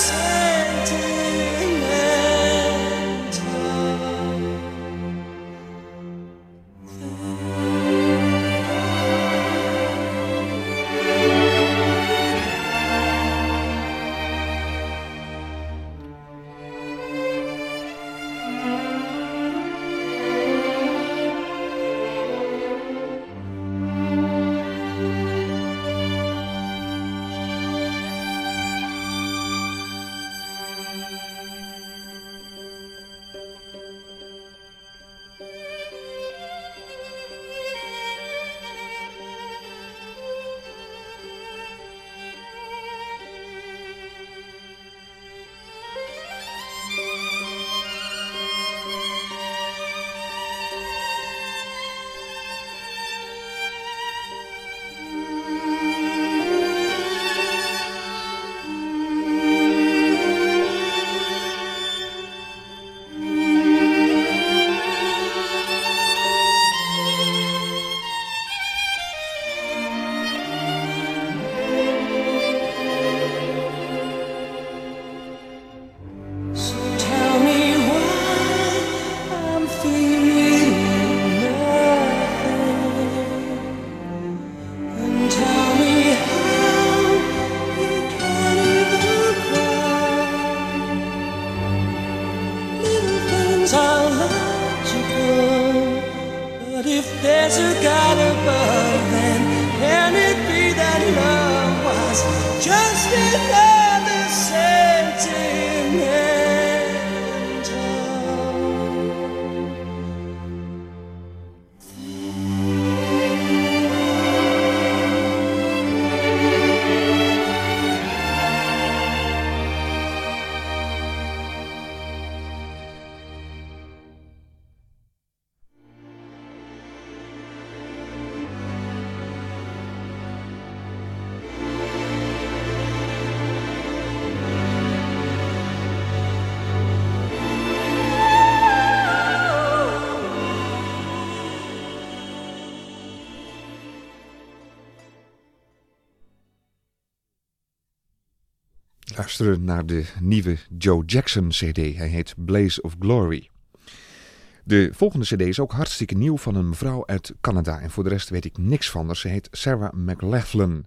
Luisteren naar de nieuwe Joe Jackson CD. Hij heet Blaze of Glory. De volgende CD is ook hartstikke nieuw van een mevrouw uit Canada. En voor de rest weet ik niks van haar. Ze heet Sarah McLaughlin.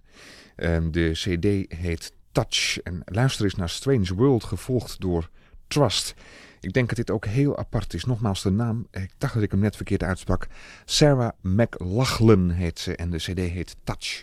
De CD heet Touch. En luister eens naar Strange World, gevolgd door Trust. Ik denk dat dit ook heel apart is. Nogmaals de naam, ik dacht dat ik hem net verkeerd uitsprak. Sarah McLaughlin heet ze en de CD heet Touch.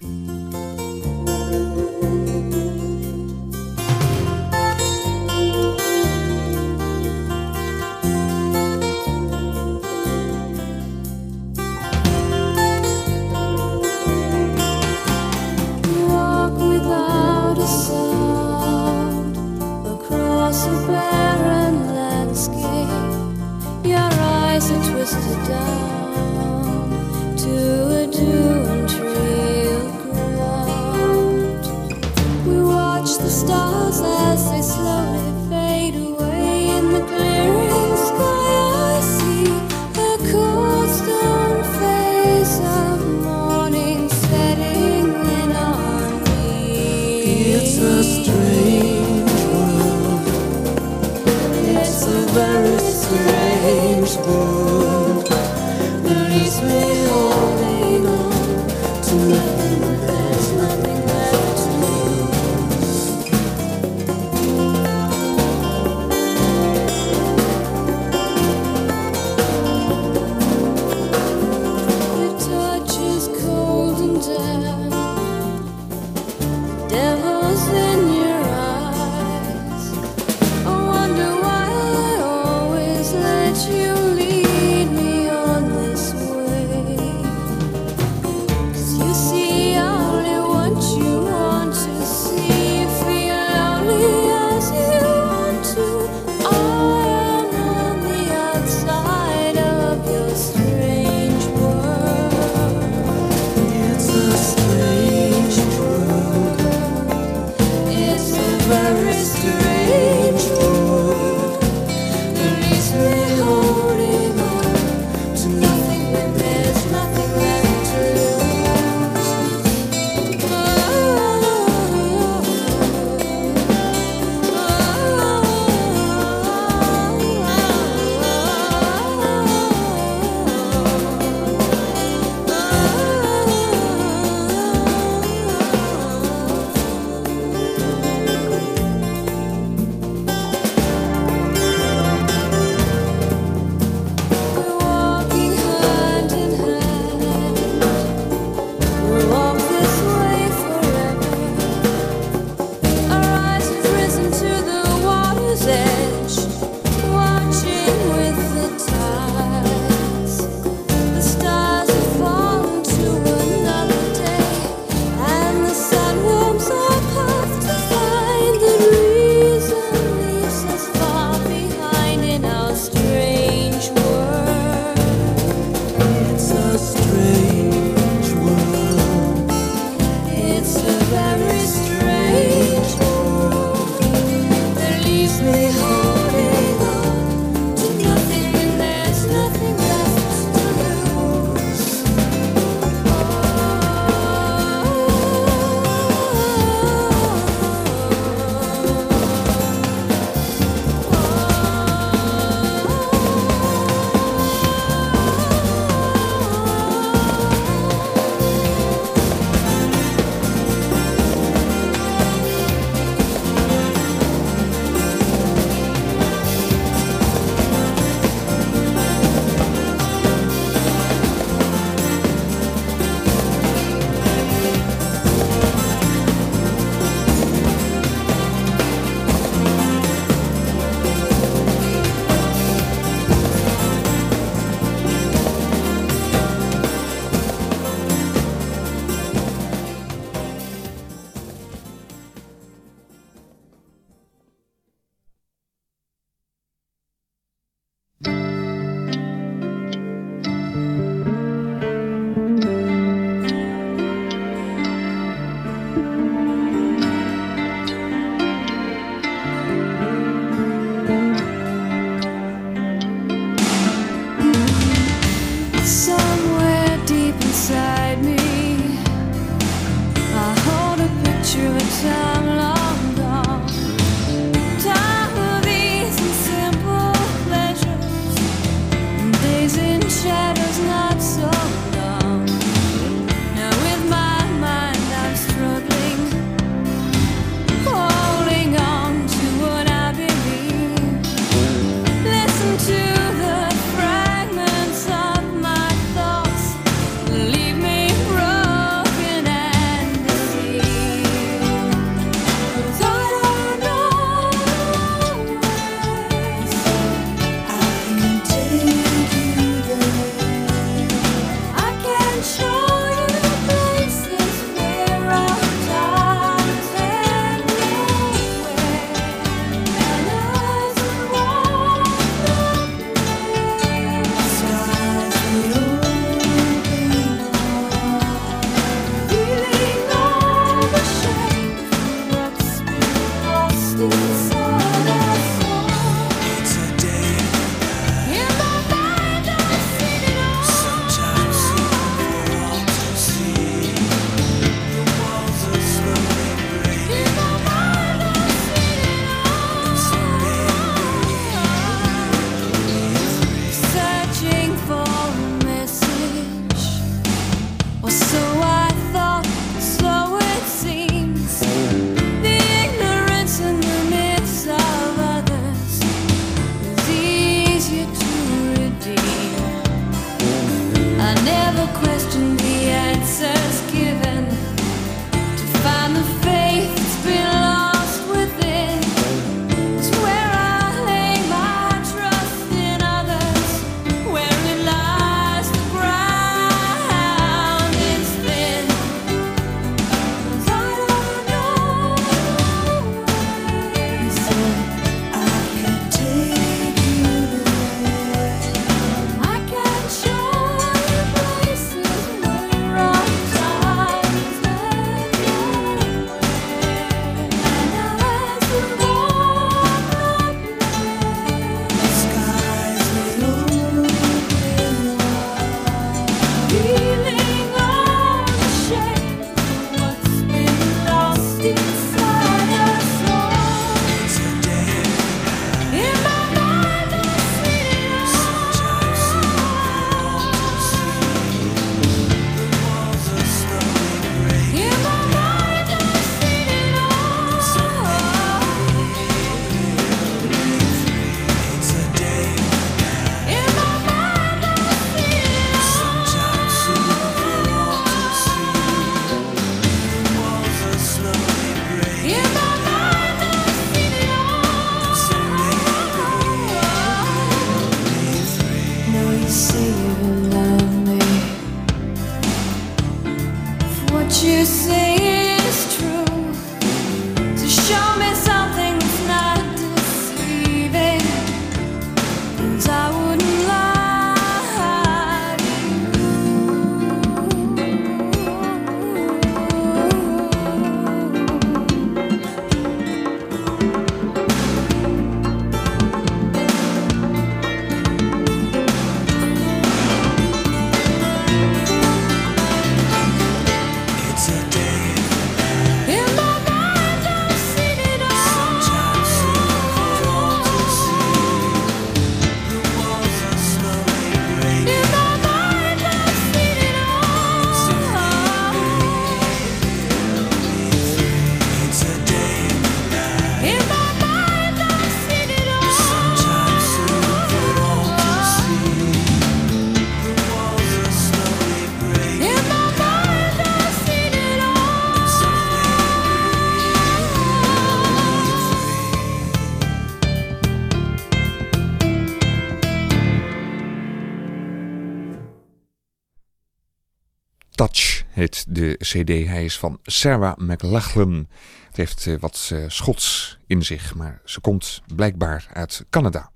De CD. Hij is van Sarah McLachlan. Het heeft eh, wat eh, Schots in zich, maar ze komt blijkbaar uit Canada.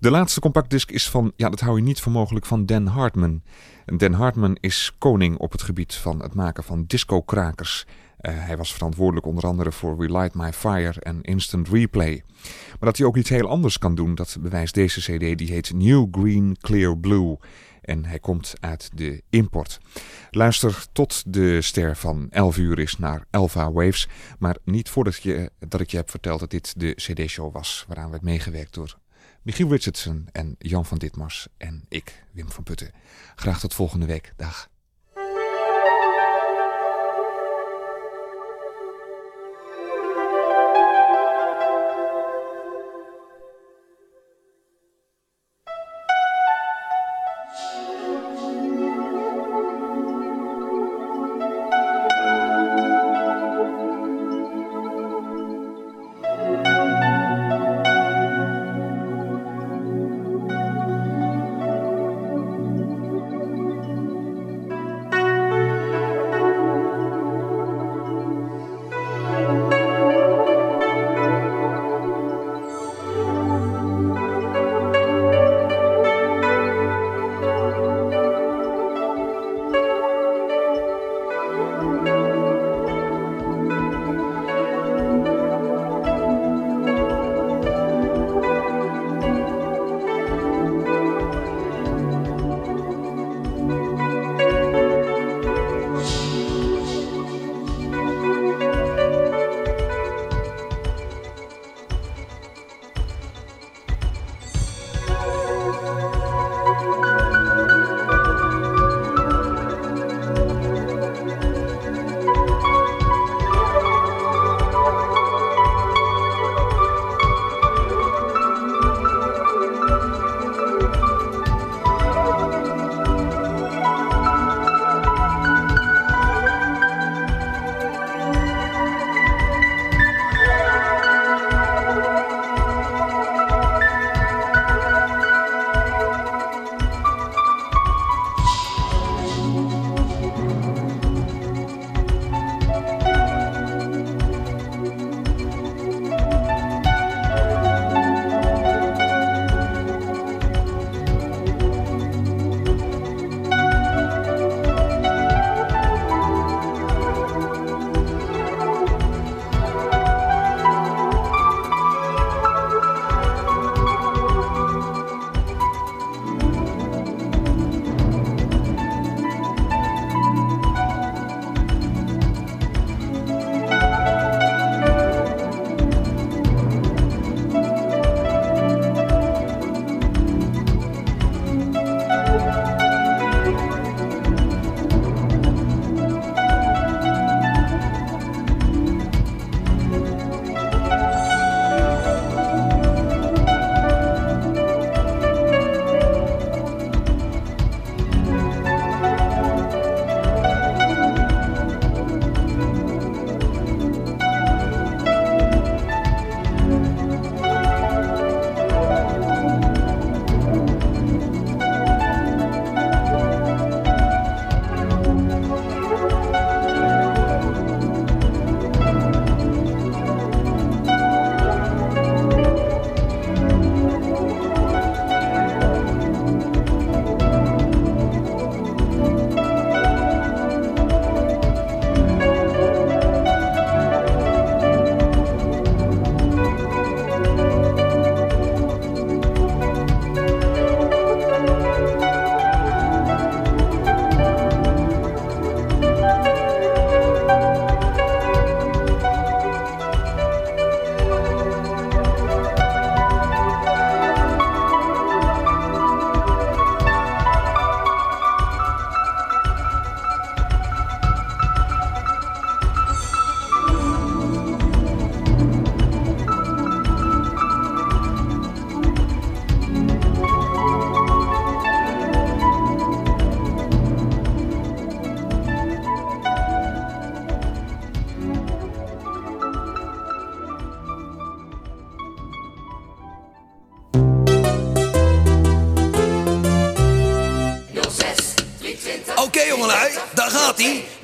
De laatste compactdisc is van, ja, dat hou je niet voor mogelijk, van Dan Hartman. Dan Hartman is koning op het gebied van het maken van disco-krakers. Eh, hij was verantwoordelijk onder andere voor Relight My Fire en Instant Replay. Maar dat hij ook iets heel anders kan doen, dat bewijst deze CD. Die heet New Green Clear Blue. En hij komt uit de import. Luister tot de ster van 11 uur is naar Alpha Waves. Maar niet voordat je, dat ik je heb verteld dat dit de CD-show was. Waaraan werd meegewerkt door Michiel Richardson en Jan van Ditmars. En ik, Wim van Putten. Graag tot volgende week. Dag.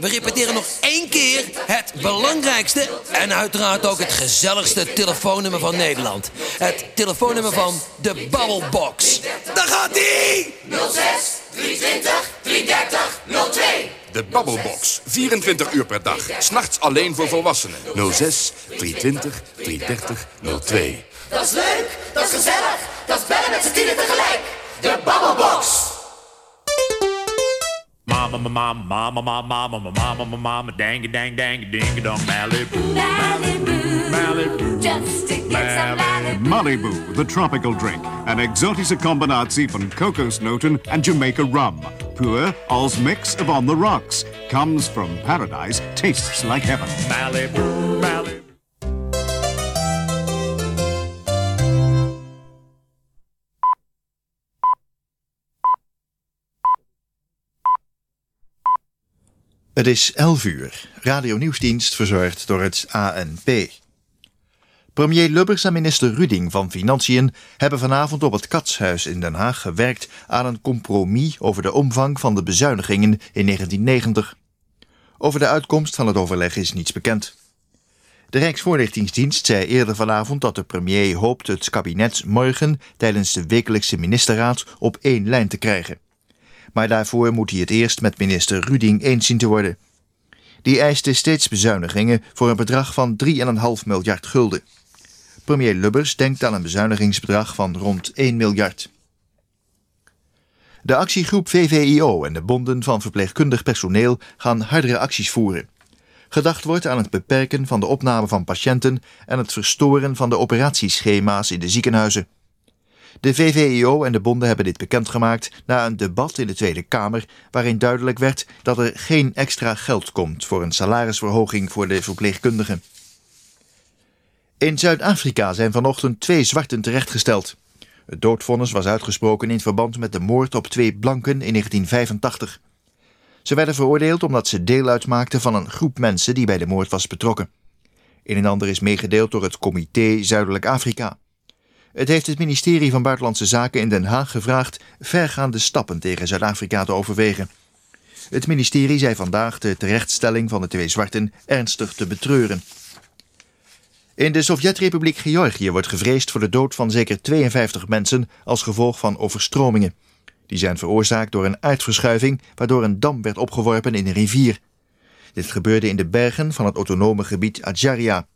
We repeteren nog één keer het belangrijkste en uiteraard ook het gezelligste telefoonnummer van Nederland. Het telefoonnummer van de Babbelbox. Daar gaat hij! 06 320 330 02. De Babbelbox. 24 uur per dag. S'nachts alleen voor volwassenen. 06 320 330 02. Dat is leuk, dat is gezellig, dat is bellen met z'n tienen tegelijk. Mama, mama, mama, mama, mama, mama, mama, mama, dang, dang, dang, ding, dong, Malibu. Malibu. Malibu. Just to get some Malibu. Malibu, the tropical drink. Een exotische combinatie van kokosnoten en Jamaica rum. Pure als mix of on the rocks. Comes from paradise, tastes like heaven. Malibu, Het is 11 uur. Radio Nieuwsdienst verzorgd door het ANP. Premier Lubbers en minister Ruding van Financiën hebben vanavond op het Katshuis in Den Haag gewerkt aan een compromis over de omvang van de bezuinigingen in 1990. Over de uitkomst van het overleg is niets bekend. De Rijksvoorlichtingsdienst zei eerder vanavond dat de premier hoopt het kabinet morgen tijdens de wekelijkse ministerraad op één lijn te krijgen. Maar daarvoor moet hij het eerst met minister Ruding eens zien te worden. Die eiste steeds bezuinigingen voor een bedrag van 3,5 miljard gulden. Premier Lubbers denkt aan een bezuinigingsbedrag van rond 1 miljard. De actiegroep VVIO en de bonden van verpleegkundig personeel gaan hardere acties voeren. Gedacht wordt aan het beperken van de opname van patiënten en het verstoren van de operatieschema's in de ziekenhuizen. De VVIO en de bonden hebben dit bekendgemaakt na een debat in de Tweede Kamer waarin duidelijk werd dat er geen extra geld komt voor een salarisverhoging voor de verpleegkundigen. In Zuid-Afrika zijn vanochtend twee zwarten terechtgesteld. Het doodvonnis was uitgesproken in verband met de moord op twee blanken in 1985. Ze werden veroordeeld omdat ze deel uitmaakten van een groep mensen die bij de moord was betrokken. Een en ander is meegedeeld door het Comité Zuidelijk Afrika. Het heeft het ministerie van Buitenlandse Zaken in Den Haag gevraagd vergaande stappen tegen Zuid-Afrika te overwegen. Het ministerie zei vandaag de terechtstelling van de twee zwarten ernstig te betreuren. In de Sovjet-Republiek Georgië wordt gevreesd voor de dood van zeker 52 mensen als gevolg van overstromingen. Die zijn veroorzaakt door een aardverschuiving waardoor een dam werd opgeworpen in een rivier. Dit gebeurde in de bergen van het autonome gebied Adjaria.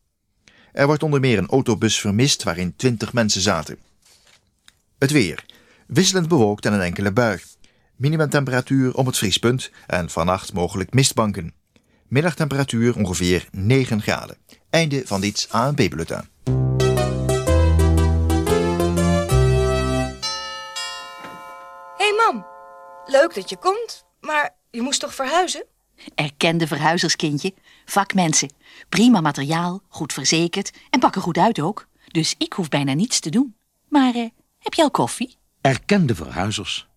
Er wordt onder meer een autobus vermist waarin 20 mensen zaten. Het weer. Wisselend bewolkt en een enkele bui. Minimumtemperatuur om het vriespunt en vannacht mogelijk mistbanken. Middagtemperatuur ongeveer 9 graden. Einde van dit ANP-bulletin. hey mam, leuk dat je komt, maar je moest toch verhuizen? Erkende verhuizerskindje. Vakmensen. Prima materiaal, goed verzekerd en pakken goed uit ook. Dus ik hoef bijna niets te doen. Maar eh, heb je al koffie? Erkende verhuizers.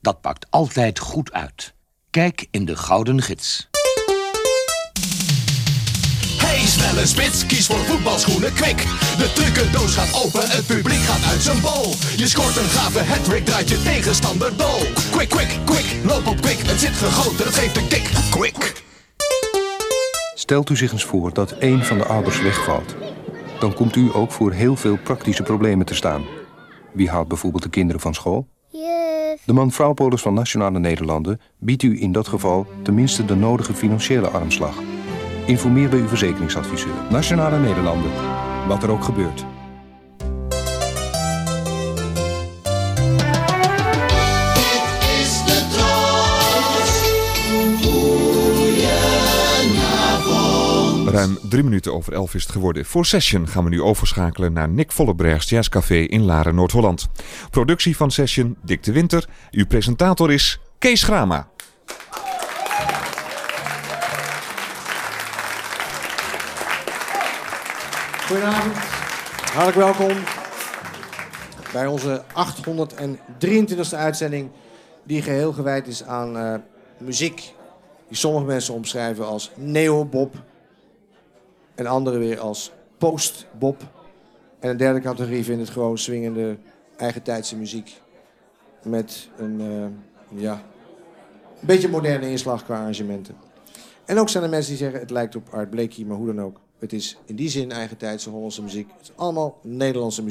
Dat pakt altijd goed uit. Kijk in de Gouden Gids. Hey, snelle spits, kies voor voetbalschoenen kwik. De trucendoos gaat open, het publiek gaat uit zijn bol. Je scoort een gave hat-trick, draait je tegenstander dol. Quick, quick, quick, loop op quick, het zit gegoten, dat geeft een kick. Quick. Stelt u zich eens voor dat één van de ouders wegvalt. Dan komt u ook voor heel veel praktische problemen te staan. Wie haalt bijvoorbeeld de kinderen van school? De man-vrouwpolis van Nationale Nederlanden biedt u in dat geval tenminste de nodige financiële armslag. Informeer bij uw verzekeringsadviseur. Nationale Nederlanden. Wat er ook gebeurt. Ruim drie minuten over elf is het geworden. Voor Session gaan we nu overschakelen naar Nick Vollebrechts Jazzcafé in Laren, Noord-Holland. Productie van Session Dick de Winter. Uw presentator is Kees Grama. Goedenavond, hartelijk welkom bij onze 823e uitzending, die geheel gewijd is aan eh, muziek die sommige mensen omschrijven als neo-bop en anderen weer als post-bop. En een derde categorie vindt het gewoon swingende, eigentijdse muziek met een, eh, ja, Een beetje moderne inslag qua arrangementen. En ook zijn er mensen die zeggen het lijkt op Art Blakey, maar hoe dan ook. Het is in die zin eigen tijdse Hollandse muziek. Het is allemaal Nederlandse muziek.